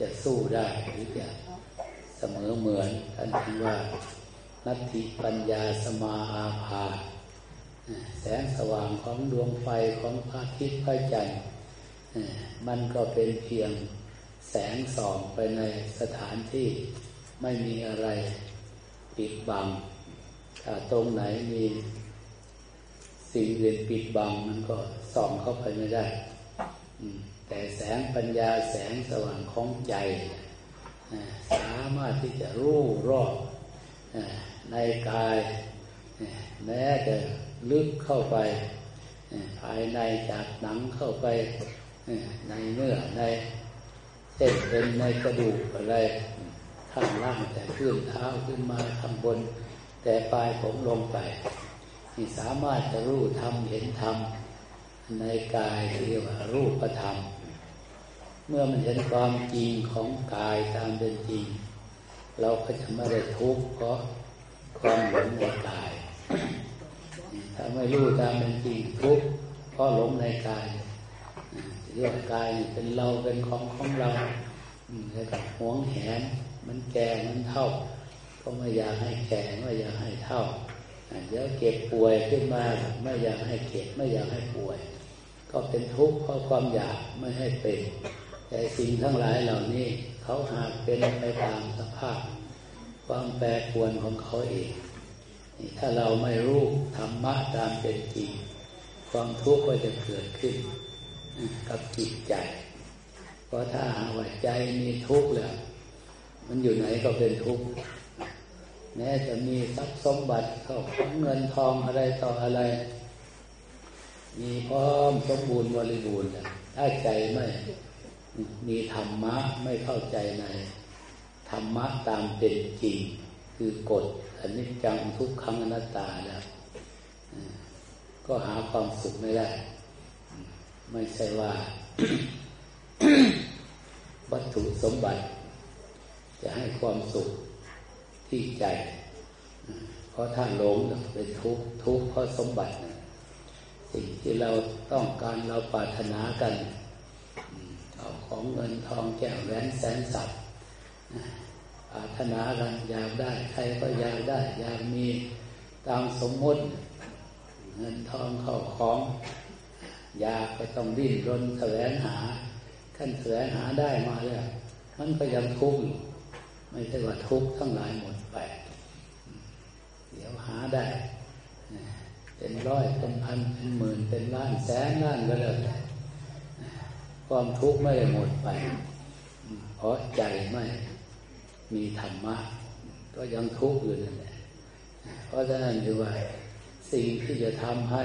จะสู้ได้หรือจะเสมอเหมือนท่านที่ว่านัตถิปัญญาสมาอาภา แสงสว่างของดวงไฟของพระอาทิตย์พระจันทร์มันก็เป็นเพียงแสงส่องไปในสถานที่ไม่มีอะไรปิดบังถ้าตรงไหนมี สิ่งอื่นปิดบังมันก็ส่องเข้าไปไม่ได้แต่แสงปัญญาแสงสว่างของใจสามารถที่จะรู้รอบในกายแม้จะลึกเข้าไปภายในจากหนังเข้าไปในเนื้อในเส้นเอ็นในกระดูกอะไรข้างล่างแต่ขึ้นเท้าขึ้นมาข้างบน แต่ปลายผมลงไป ที่สามารถจะรู้ธรรมเห็นธรรมในกายเรียกว่ารูปธรรม เมื่อมันเห็นความจริงของกายตามเป็นจริง เราก็จะไม่ได้ทุกข์เพราะความหลงในกาย ถ้าไม่รู้ตามเป็นจริงทุกข์เพราะหลงในกายเรื่องกายเป็นเราเป็นของของเราแล้วก็หวงแหนมันแก่มันเท่า ก็ไม่อยากให้แก่ไม่อยากให้เท่า เดี๋ยวเก็บป่วยขึ้นมา ไม่อยากให้เก็บไม่อยากให้ป่วย ก็เป็นทุกข์เพราะความอยากไม่ให้เป็น แต่สิ่งทั้งหลายเหล่านี้ เขาหากเป็นไปตามสภาพ ความแปรปรวนของเขาเองถ้าเราไม่รู้ธรรมะตามเป็นจริง ความทุกข์ก็จะเกิดขึ้น กับจิตใจ เพราะถ้าหาว่าใจมีทุกข์แล้ว มันอยู่ไหนก็เป็นทุกข์ แม้จะมีทรัพย์สมบัติเข้าของเงินทองอะไรต่ออะไร มีพร้อมสมบูรณ์บริบูรณ์ถ้าใจไม่มีธรรมะไม่เข้าใจในธรรมะตามเป็นจริง คือกฎอนิจจังทุกขังอนัตตาแล้วก็หาความสุขไม่ได้ ไม่ใช่ว่า วัตถุสมบัติ จะให้ความสุข ที่ใจ เพราะถ้าหลงเป็นทุกข์ทุกข์เพราะสมบัติ สิ่งที่เราต้องการเราปรารถนากันเอาของเงินทองแก้วแหวนแสนสับปรารถนากันอยากได้ ใครก็อยากได้ อยากมีตามสมมติ เงินทองเข้าของอยากก็ต้องดิ้นรนแสวงหาขั้นแสวงหาได้มาแล้ว มันก็ยังทุกข์อยู่ไม่ใช่ว่าทุกข์ทั้งหลายหมด ไป เดี๋ยวหาได้เป็นร้อยเป็นพันเป็นหมื่นเป็นล้านแสนล้านก็เลยความทุกข์ไม่ได้หมดไป เพราะใจไม่มีธรรมะ ก็ยังทุกข์อยู่นั่นแหละเพราะฉะนั้นคือว่าสิ่งที่จะทำให้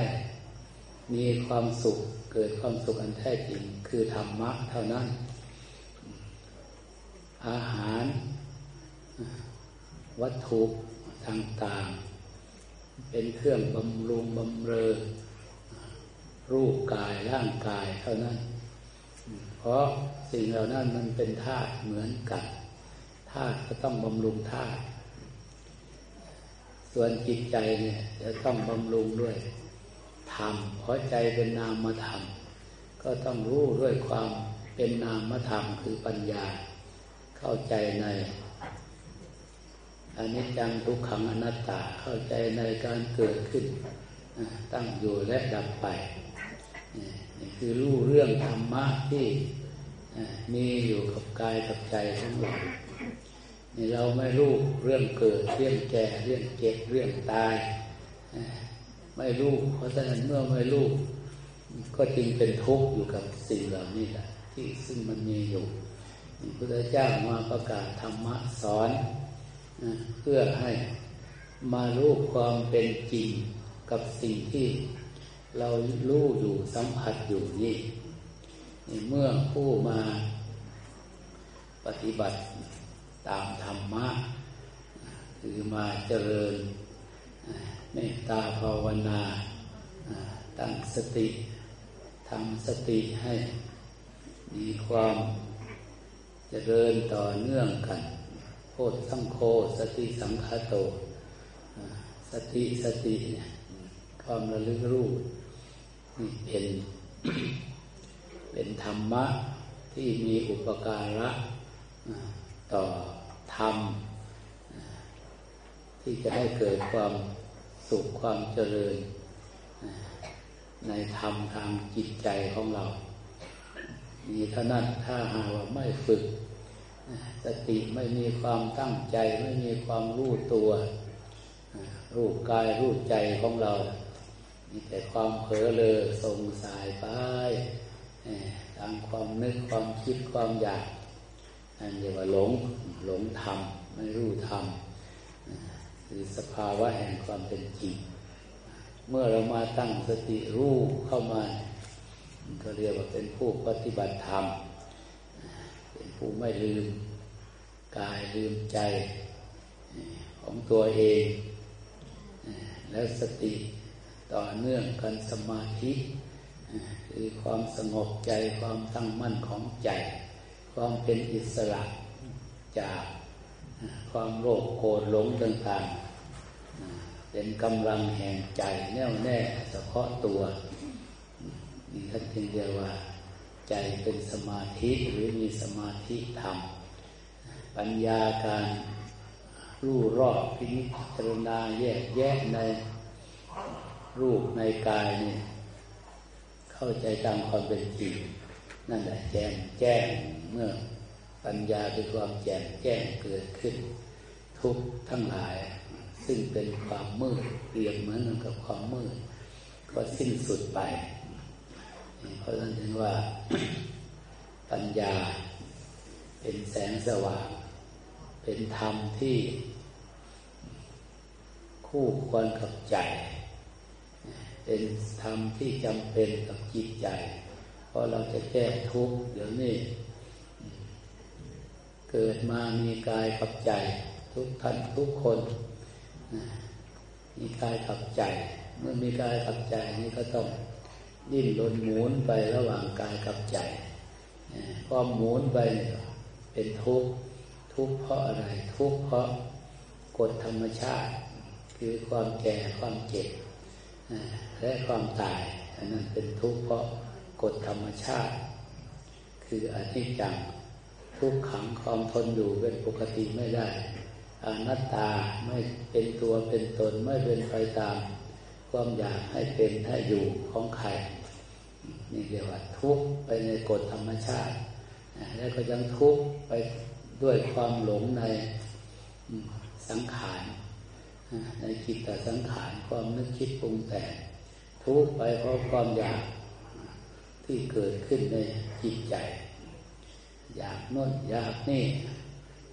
มีความสุขเกิดความสุขอันแท้จริงคือธรรมะเท่านั้น อาหาร วัตถุต่างๆ เป็นเครื่องบำรุงบำเรอ รูปกายร่างกายเท่านั้น เพราะสิ่งเหล่านั้นมันเป็นธาตุเหมือนกันธาตุก็ต้องบำรุงธาตุส่วนจิตใจเนี่ยจะต้องบำรุงด้วยธรรมเพราะใจเป็นนามธรรม ก็ต้องรู้ด้วยความเป็นนามธรรมคือปัญญา เข้าใจใน อนิจจังทุกขังอนัตตาเข้าใจในการเกิดขึ้น ตั้งอยู่และดับไปนี่คือรู้เรื่องธรรมะที่มีอยู่กับกายกับใจของเรานี่เราไม่รู้เรื่องเกิดเรื่องแก่เรื่องเจ็บเรื่องตายไม่รู้เพราะฉะนั้นเมื่อไม่รู้ก็จึงเป็นทุกข์อยู่กับสิ่งเหล่านี้แหละที่ซึ่งมันมีอยู่พระพุทธเจ้ามาประกาศธรรมะสอน เพื่อให้มารู้ความเป็นจริงกับสิ่งที่เรารู้อยู่สัมผัสอยู่นี่เมื่อผู้มาปฏิบัติตามธรรมะคือมาเจริญเมตตาภาวนาตั้งสติทำสติให้มีความเจริญต่อเนื่องกัน ธสังโฆสติสังคโต สติสติความระลึกรู้นี่เป็น เป็นธรรมะที่มีอุปการะต่อธรรม ที่จะได้เกิดความสุขความเจริญ ในธรรมทางจิตใจของเรา มีเท่านั้นถ้าหาว่าไม่ฝึก สติไม่มีความตั้งใจไม่มีความรู้ตัวรูปกายรูปใจของเรา มีแต่ความเผลอเลยส่งสายไปทางความนึกความคิดความอยากอันเรียกว่าหลงหลงธรรมไม่รู้ธรรมคือสภาวะแห่งความเป็นจริง เมื่อเรามาตั้งสติรู้เข้ามา ก็เรียกว่าเป็นผู้ปฏิบัติธรรม ผู้ไม่ลืมกายลืมใจของตัวเอง แล้วสติต่อเนื่องกันสมาธิคือความสงบใจความตั้งมั่นของใจ ความเป็นอิสระจากความโลภโกรธหลงต่างๆเป็นกำลังแห่งใจแน่วแน่เฉพาะตัวนี่ท่านจึงเรียกว่า ใจเป็นสมาธิหรือมีสมาธิธรรม ปัญญาการรู้รอบพิจารณาแยกแยะในรูปในกายนี่เข้าใจตามความเป็นจริงนั่นแหละแจ้งแจ้งเมื่อปัญญาคือความแจ้งแจ้งเกิดขึ้น ทุกทั้งหลาย ซึ่งเป็นความมืดเปรียบเหมือนกับความมืด ก็สิ้นสุดไป เพราะฉะนั้นถึงว่า ปัญญาเป็นแสงสว่าง เป็นธรรมที่ คู่ควรกับใจ เป็นธรรมที่จำเป็นกับจิตใจ เพราะเราจะแก้ทุกข์เดี๋ยวนี้ เกิดมามีกายกับใจ ทุกท่านทุกคนมีกายกับใจ เมื่อมีกายกับใจนี่ก็ต้อง ดิ้นรนหมุนไประหว่างกายกับใจความหมุนไปเป็นทุกข์ทุกข์เพราะอะไรทุกข์เพราะกฎธรรมชาติ คือความแก่ความเจ็บและความตายอันนั้นเป็นทุกข์เพราะกฎธรรมชาติ คืออนิจจังทุกขังความทนอยู่เป็นปกติไม่ได้อนัตตาไม่เป็นตัวเป็นตนไม่เป็นไปตาม ความอยากให้เป็นให้อยู่ของใคร นี่เรียกว่าทุกข์ไปในกฎธรรมชาติ แล้วก็ยังทุกข์ไปด้วยความหลงในสังขารในจิตตสังขารความนึกคิดปรุงแต่งทุกข์ไปเพราะความอยากที่เกิดขึ้นในจิตใจ อยากน้นอยากนี่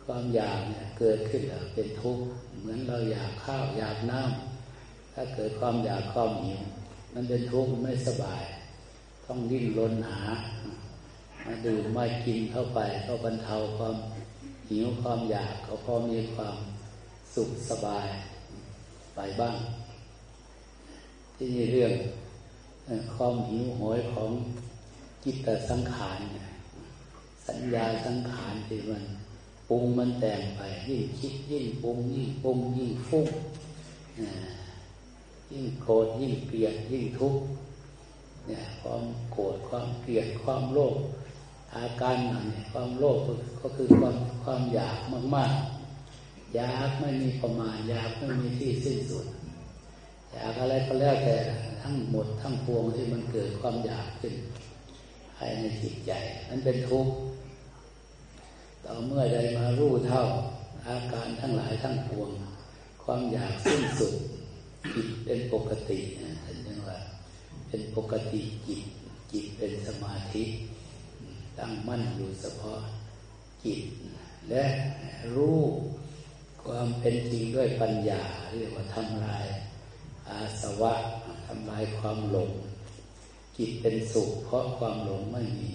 ความอยากเนี่ยเกิดขึ้นแล้วเป็นทุกข์เหมือนเราอยากข้าวอยากน้ำถ้าเกิดความอยากความหิวมันเป็นทุกข์ไม่สบาย ต้องดิ้นรนหา มาดื่มมากินเข้าไป ก็บรรเทาความหิวความอยากก็พอมีความสุขสบายไปบ้าง ที่นี่เรื่องความหิวโหยของจิตตสังขารสัญญาสังขารที่มันปรุงมันแต่งไปยิ่งคิดยิ่งปรุงยิ่งปรุงยิ่งฟุ้งยิ่งโกรธยิ่งเกลียดยิ่งทุกข์ เนี่ยความโกรธความเกลียดความโลภอาการนั่นความโลภก็คือความความอยากมากๆอยากไม่มีประมาณอยากไม่มีที่สิ้นสุดอยากอะไรก็แล้วแต่ทั้งหมดทั้งปวงที่มันเกิดความอยากขึ้นภายในจิตใจนั้นเป็นทุกข์ต่อเมื่อใดมารู้เท่า อาการทั้งหลายทั้งปวง ความอยากสิ้นสุดจิตเป็นปกตินะ เป็นปกติจิต จิตเป็นสมาธิ ตั้งมั่นอยู่เฉพาะจิต และรู้ความเป็นจริงด้วยปัญญาเรียกว่าทำลาย อาสวะทำลายความหลง จิตเป็นสุข เพราะความหลงไม่มี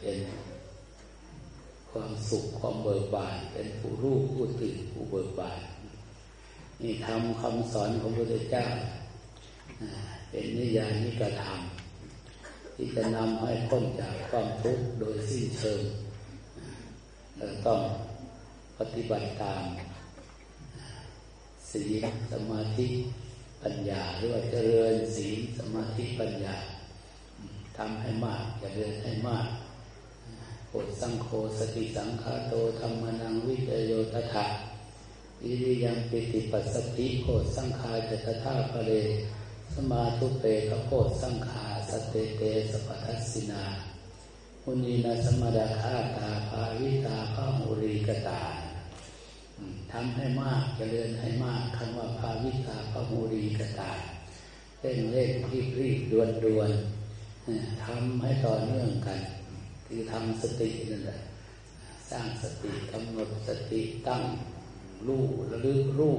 เป็นความสุขความเบิกบาน เป็นผู้รู้ผู้ตื่นผู้เบิกบานนี่ทำคำสอนของพระพุทธเจ้า เป็นนิยานิกระทำที่จะนำให้พ้นจากความทุกข์โดยสิ้นเชิงต้องปฏิบัติตามสีสมาธิปัญญาหรือว่าเจริญศีลสมาธิปัญญาทำให้มากเจริญให้มากโพสังโฆสติสังฆาโตธรรมนังวิจโยตถาอิริยังปิติปัสสติโพสังฆาจตถาภเร มาทุเปกโพสังฆาสเตเตสปัทัสสินามุนีนาสมดาคาตาภาวิตาภามุรีกตาทำให้มากเจริญให้มากคำว่าภาวิตาภามุรีกตาเร่งเร่งรีบรีบดวนดวนทำให้ต่อเนื่องกัน คือทำสตินั่นแหละสร้างสติกำหนดสติตั้งรู้ระลึกรู้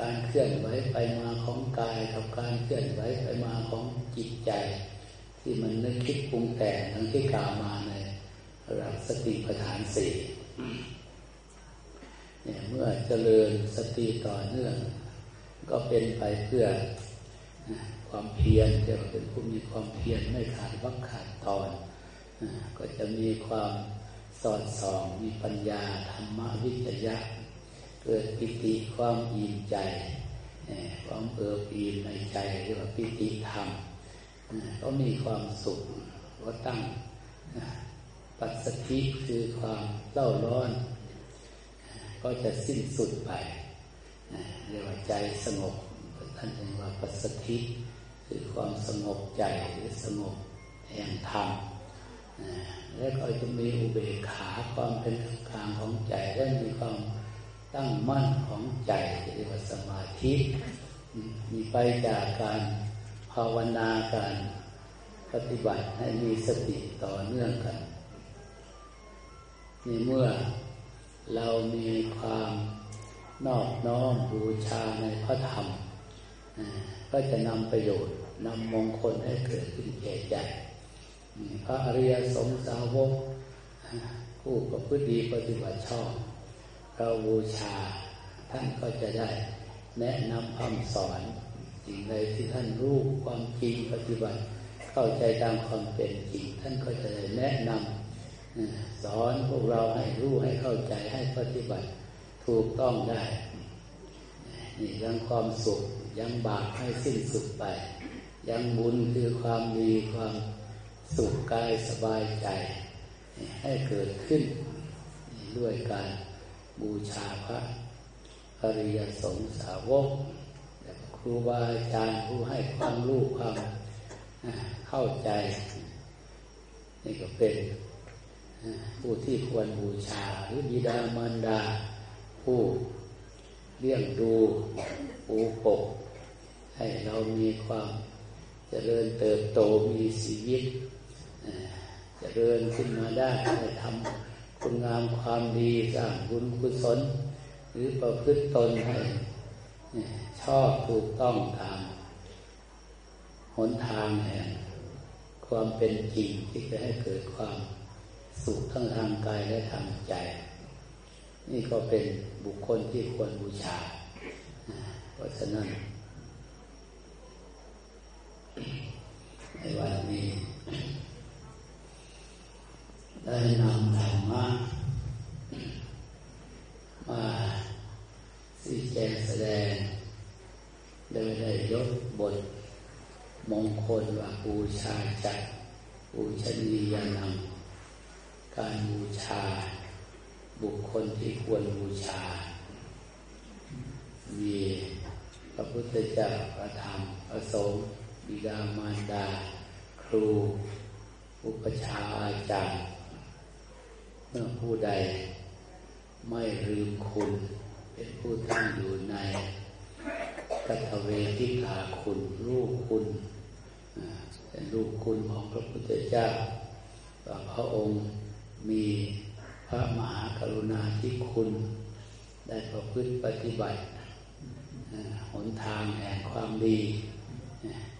การเคลื่อนไหวไปมาของกายกับการเคลื่อนไหวไปมาของจิตใจ ที่มันนึกคิดปรุงแต่งทั้งที่กล่าวมาในระดับสติปัฏฐานสี่เนี่ยเมื่อเจริญสติต่อเนื่อง ก็เป็นไปเพื่อความเพียรจะเป็นผู้มีความเพียรไม่ขาดวักขาดตอนก็จะมีความสอดส่องมีปัญญาธรรมวิจยะ เกิดปิติความอิ่มใจความเอิบอิ่มในใจเรียกว่าปิติธรรมก็มีความสุขก็ตั้งปัสสธิคือความเล่าร้อน ก็จะสิ้นสุดไปเรียกว่าใจสงบท่านเรียกว่าปัสสธิคือความสงบใจหรือสงบแห่งธรรมแล้วก็จะมีอุเบกขาความเป็นกลางของใจและมีความ ตั้งมั่นของใจเรียกว่าสมาธิมีไปจากการภาวนาการปฏิบัติให้มีสติต่อเนื่องกันในเมื่อเรามีความนอบน้อมบูชาในพระธรรม ก็จะนำประโยชน์นำมงคลให้เกิดขึ้นแก่ใจพระอริยสงสาวกผู้ประพฤติดีปฏิบัติชอบ เราบูชา ท่านก็จะได้แนะนำคำสอนสิ่งใดที่ท่านรู้ความจริงปฏิบัติ เข้าใจตามความเป็นจริง ท่านก็จะได้แนะนำสอนพวกเราให้รู้ให้เข้าใจให้ปฏิบัติถูกต้องได้นี่ยังความสุขยังบาปให้สิ้นสุดไป ยังบุญคือความดีความสุขกายสบายใจ ให้เกิดขึ้นด้วยการ บูชาพระอริยสงสาวกครูบาอาจารย์ผู้ให้ความรู้ความเข้าใจนี่ก็เป็นผู้ที่ควรบูชาหรือบิดามารดา ผู้เลี้ยงดูปูปก ให้เรามีความจเจริญเติบโตมีชีวิตจเจริญขึ้นมาได้ให้ทำ คุณงามความดีสร้างบุญกุศล หรือประพฤติตนให้ ชอบถูกต้องตามหนทางแห่งความเป็นจริงที่จะให้เกิดความสุขทั้งทางกายและทางใจ นี่ก็เป็นบุคคลที่ควรบูชา เพราะฉะนั้นในวันนี้ ได้นำธรรมะมาสี่แจงแสดง โดยได้ยกบท มงคลว่าบูชาจักบูชนียานำการบูชา บุคคลที่ควรบูชา มีพระพุทธเจ้าพระธรรมพระสงฆ์บิดามารดา ครู อุปชาอาจารย์ เมื่อผู้ใดไม่ลืมคุณ เป็นผู้ตั้งอยู่ในกัตเวทิกาคุณลูกคุณเป็นลูกคุณของพระพุทธเจ้าพระองค์มีพระมหากรุณาธิคุณ ได้ประพฤติปฏิบัติหนทางแห่งความดี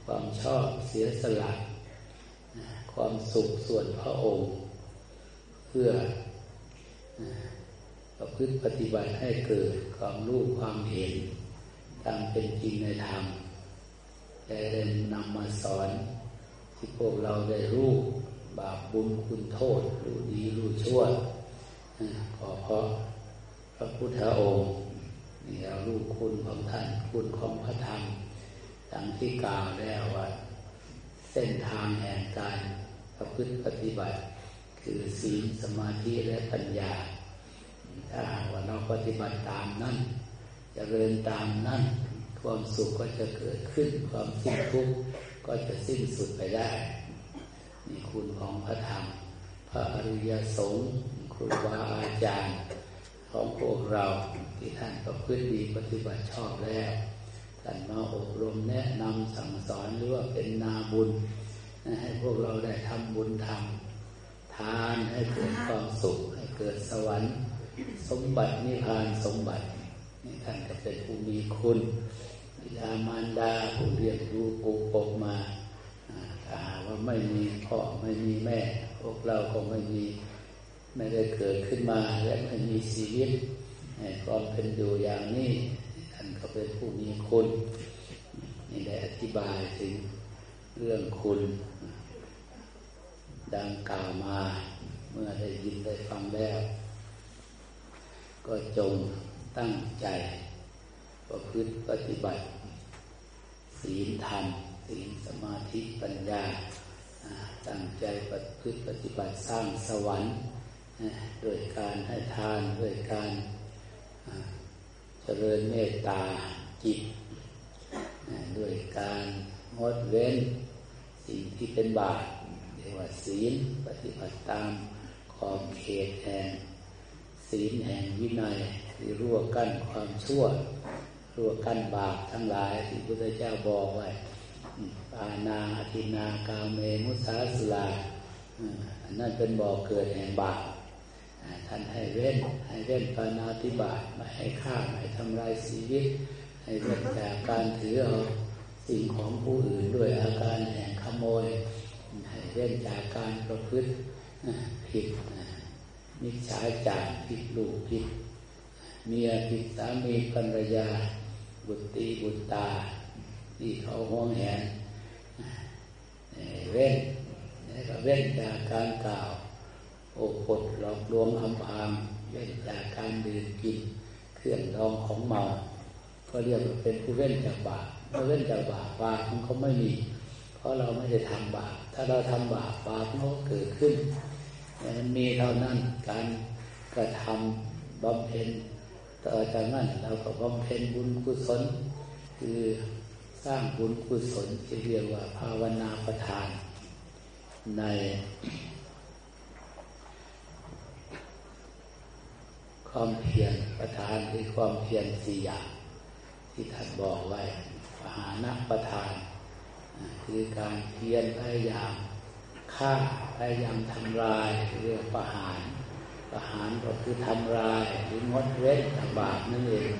ความชอบเสียสละ ความสุขส่วนพระองค์ พื่อประพฤติปฏิบัติให้เกิดความรู้ความเห็นตามเป็นจริงในธรรมแต่ได้นำมาสอนที่พวกเราได้รู้บาปบุญคุณโทษรู้ดีรู้ชั่วขอเพราะพระพุทธองค์นี่เราลูกคุณของท่านคุณของพระธรรมดังที่กล่าวแล้วว่าเส้นทางแห่งการประพฤติปฏิบัติ คือศีลสมาธิและปัญญา ถ้าว่าเราปฏิบัติตามนั้นจเจริญตามนั้น ความสุขก็จะเกิดขึ้น ความสิ้นทุกข์ก็จะสิ้นสุดไปได้นี่คุณของพระธรรม พระอริยสงฆ์ครูบาอาจารย์ของพวกเราที่ท่านประพฤติดีปฏิบัติชอบแล้วท่านมาอบรมแนะนำสั่งสอนหรือว่าเป็นนาบุญให้พวกเราได้ทำบุญทำ ทานให้เกิดความสุข ให้เกิดสวรรค์ สมบัตินิพพานสมบัตินี่ท่านก็เป็นผู้มีคุณบิดามารดาผู้เรียนรู้ปลูกปกมาถ้าหาว่าไม่มีพ่อไม่มีแม่ พวกเราก็ไม่มีไม่ได้เกิดขึ้นมาและไม่มีชีวิตความเป็นอยู่อย่างนี้ท่านก็เป็นผู้มีคุณนี่ได้อธิบายถึงเรื่องคุณ ดังกล่าวมา เมื่อได้ยินได้ฟังแล้ว ก็จงตั้งใจ ประพฤติปฏิบัติ ศีลธรรม ศีลสมาธิปัญญา ตั้งใจประพฤติปฏิบัติสร้างสวรรค์โดยการให้ทานด้วยการเจริญเมตตาจิตด้วยการงดเว้นสิ่งที่เป็นบาป ว่าศีลปฏิบัติตามขอบเขตแห่งศีลแห่งวินัยที่รั่วกั้นความชั่ว รั่วกั้นบาปทั้งหลายที่พระพุทธเจ้าบอกไว้ปานาอธินากาเมมุสาสลาอันนั้นเป็นบ่อเกิดแห่งบาปท่านให้เว้นให้เว้นปานาติบาตไม่ให้ฆ่าไม่ให้ทำลายชีวิต ให้เว้นจากการถือเอาสิ่งของผู้อื่นด้วยอาการแห่งขโมย เว้นจากการประพฤติผิดมิจฉาจารผิดลูกผิดเมียผิดสามีภรรยา บุตรีบุตรตา ที่เขาห้องแหนเว้นก็เว้นจากการกล่าว โอปดหลอกลวงอำพางเว้นจากการดื่มกินเครื่องดองของเมา ก็เรียกว่าเป็นผู้เว้นจากบาปเมื่อเว้นจากบาปบาปมันก็ไม่มี เพราะเราไม่ได้ทำบาป ถ้าเราทำบาปบาปก็เกิดขึ้น มีเท่านั้นการกระทำบำเพ็ญต่อจากนั้นเราก็บำเพ็ญบุญกุศล คือสร้างบุญกุศลที่เรียกว่าภาวนาประทาน ในความเพียรประทานคือความเพียรสี่อย่างที่ท่านบอกไว้ปหานะประทาน คือการเพียรพยายามฆ่าพยายามทำลายเรียกประหาร ประหารก็คือทำลายหรืองดเว้นจากบาปนั่นเอง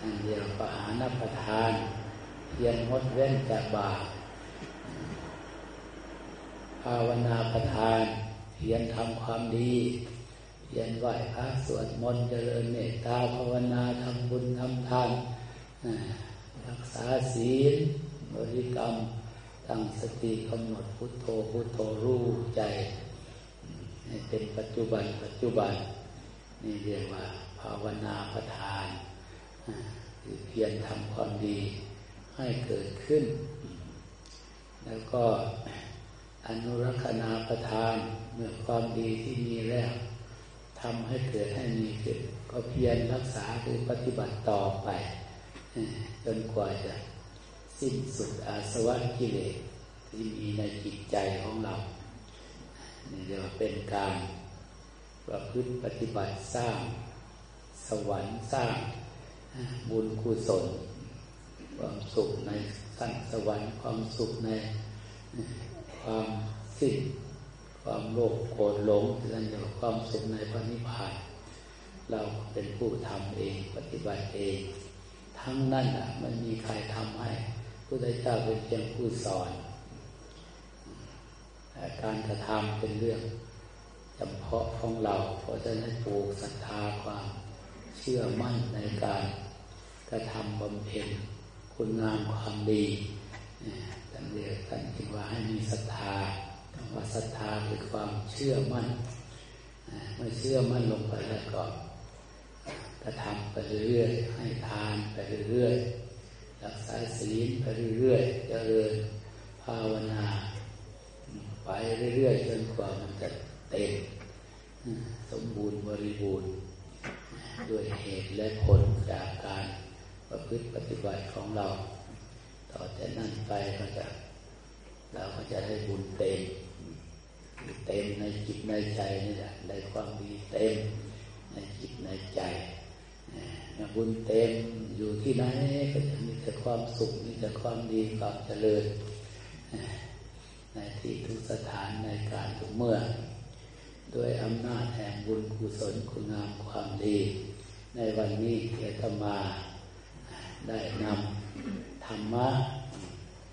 นั่นเดียวประหารประทาน เพียรงดเว้นจากบาปภาวนาประทาน เพียรทำความดีเรียนไหวพระสวดมนต์เจริญเมตตาภาวนาทำบุญทำทานรักษาศีล บริกรรมตั้งสติกำหนดพุทโธพุทโธรู้ใจให้เป็นปัจจุบันปัจจุบัน นี่เรียกว่า ภาวนาประทานคือเพียรทำความดีให้เกิดขึ้น แล้วก็อนุรักษณาประทานเมื่อความดีที่มีแล้วทำให้เกิดให้มีขึ้นก็เพียรรักษาคือปฏิบัติต่อไปจนกว่าจะ สิ้นสุดอาสวะกิเลสที่มีในจิตใจของเรานี่เรียกว่าเป็นการประพฤติปฏิบัติสร้างสวรรค์สร้างบุญกุศล ความสุขในสั้นสวรรค์ความสุขในความสิ้นความโลภโกรธหลงนั่นเรียกความสุขในพระนิพพาน เราเป็นผู้ทำเองปฏิบัติเอง ทั้งนั้นอะมันมีใครทำให้ พระเจ้าเป็นเพียงผู้สอน การกระทำเป็นเรื่องจำเพาะของเราเพราะฉะนั้ปลูกศรัทธาความเชื่อมั่นในการกระทำบำเพ็ญคุณงามความดีท่านเรียกท่านจึงว่าให้มีศรัทธาว่าศรัทธาคือความเชื่อมั่นเมื่อเชื่อมั่นลงไปแล้วก็กระทำไปเรื่อยๆให้ทานไปเรื่อยๆ รักษาศีลไปเรื่อยๆเจริญภาวนา ไปเรื่อยๆจนกว่ามันจะเต็มสมบูรณ์บริบูรณ์ ด้วยเหตุและผลจากการประพฤติปฏิบัติของเรา ต่อจากนั้นไปก็จะเราก็จะได้บุญเต็ม เต็มในจิตในใจนี่แหละได้ความดีเต็มในจิตในใจ บุญเต็มอยู่ที่ไหนก็จะมีแต่ความสุขมีแต่ความดีความเจริญในที่ทุกสถานในการทุกเมื่อ ด้วยอำนาจแห่งบุญกุศลคุณงามความดี ในวันนี้เทตมาได้นำธรรมะ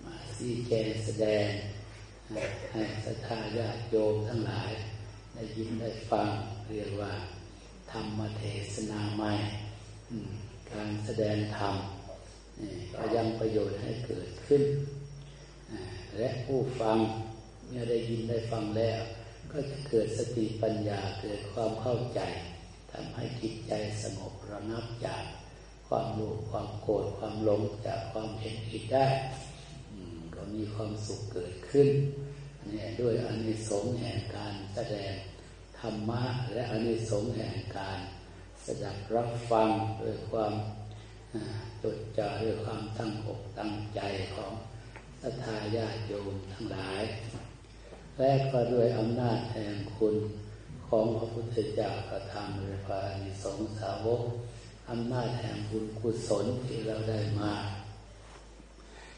มาสี่แจงแสดง ให้ศรัทธาญาติโยมทั้งหลาย ได้ยินได้ฟังเรียกว่า ธรรมเทศนาใหม่ การแสดงธรรมก็ยังประโยชน์ให้เกิดขึ้น และผู้ฟังเมื่อได้ยินได้ฟังแล้ว ก็จะเกิดสติปัญญาเกิดความเข้าใจทำให้จิตใจสงบระงับจากความโลภความโกรธความหลงจากความเห็นผิดได้ก็มีความสุขเกิดขึ้นเนี่ยด้วยอานิสงส์แห่งการแสดงธรรมะและอานิสงส์แห่งการ สดับรับฟังด้วยความจดจ่อด้วยความตั้งอกตั้งใจของสัทธาญาติโยมทั้งหลาย และก็ด้วยอำนาจแห่งคุณของพระพุทธเจ้าประทำในพระอนิสงสาวกอำนาจแห่งบุญกุศลที่เราได้มา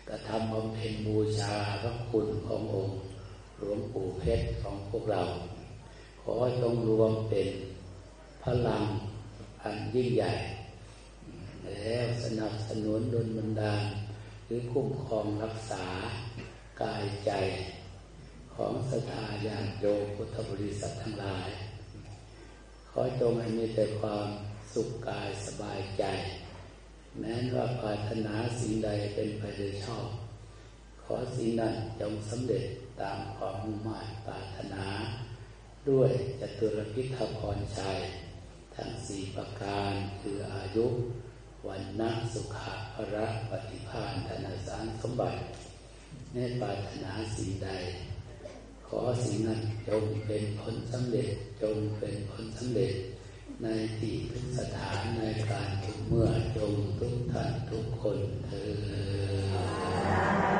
กระทำบำเพ็ญบูชาพระคุณขององค์หลวงปู่เพชรของพวกเรา ขอจงรวมเป็นพลัง อันยิ่งใหญ่ แล้วสนับสนุนดลบันดาลหรือคุ้มครองรักษากายใจของสถาญาณโยพุทธบริษัททั้งหลาย ขอจงให้มีแต่ความสุขกายสบายใจ แม้นว่าปรารถนาสิ่งใดเป็นไปโดยชอบ ขอสิ่งนั้นจงสำเร็จตามความมุ่งมั่นปรารถนา ด้วยจตุรพิธพรชัย ทั้งสี่ประการคืออายุ วันนะสุขะพระปฏิภาณธนสารสมบัติในปรารถนาสิ่งใด ขอสิ่งนั้นจงเป็นผลสำเร็จจงเป็นผลสำเร็จ ในที่ทุกสถานในการทุกเมื่อจงทุกท่านทุกคนเธอ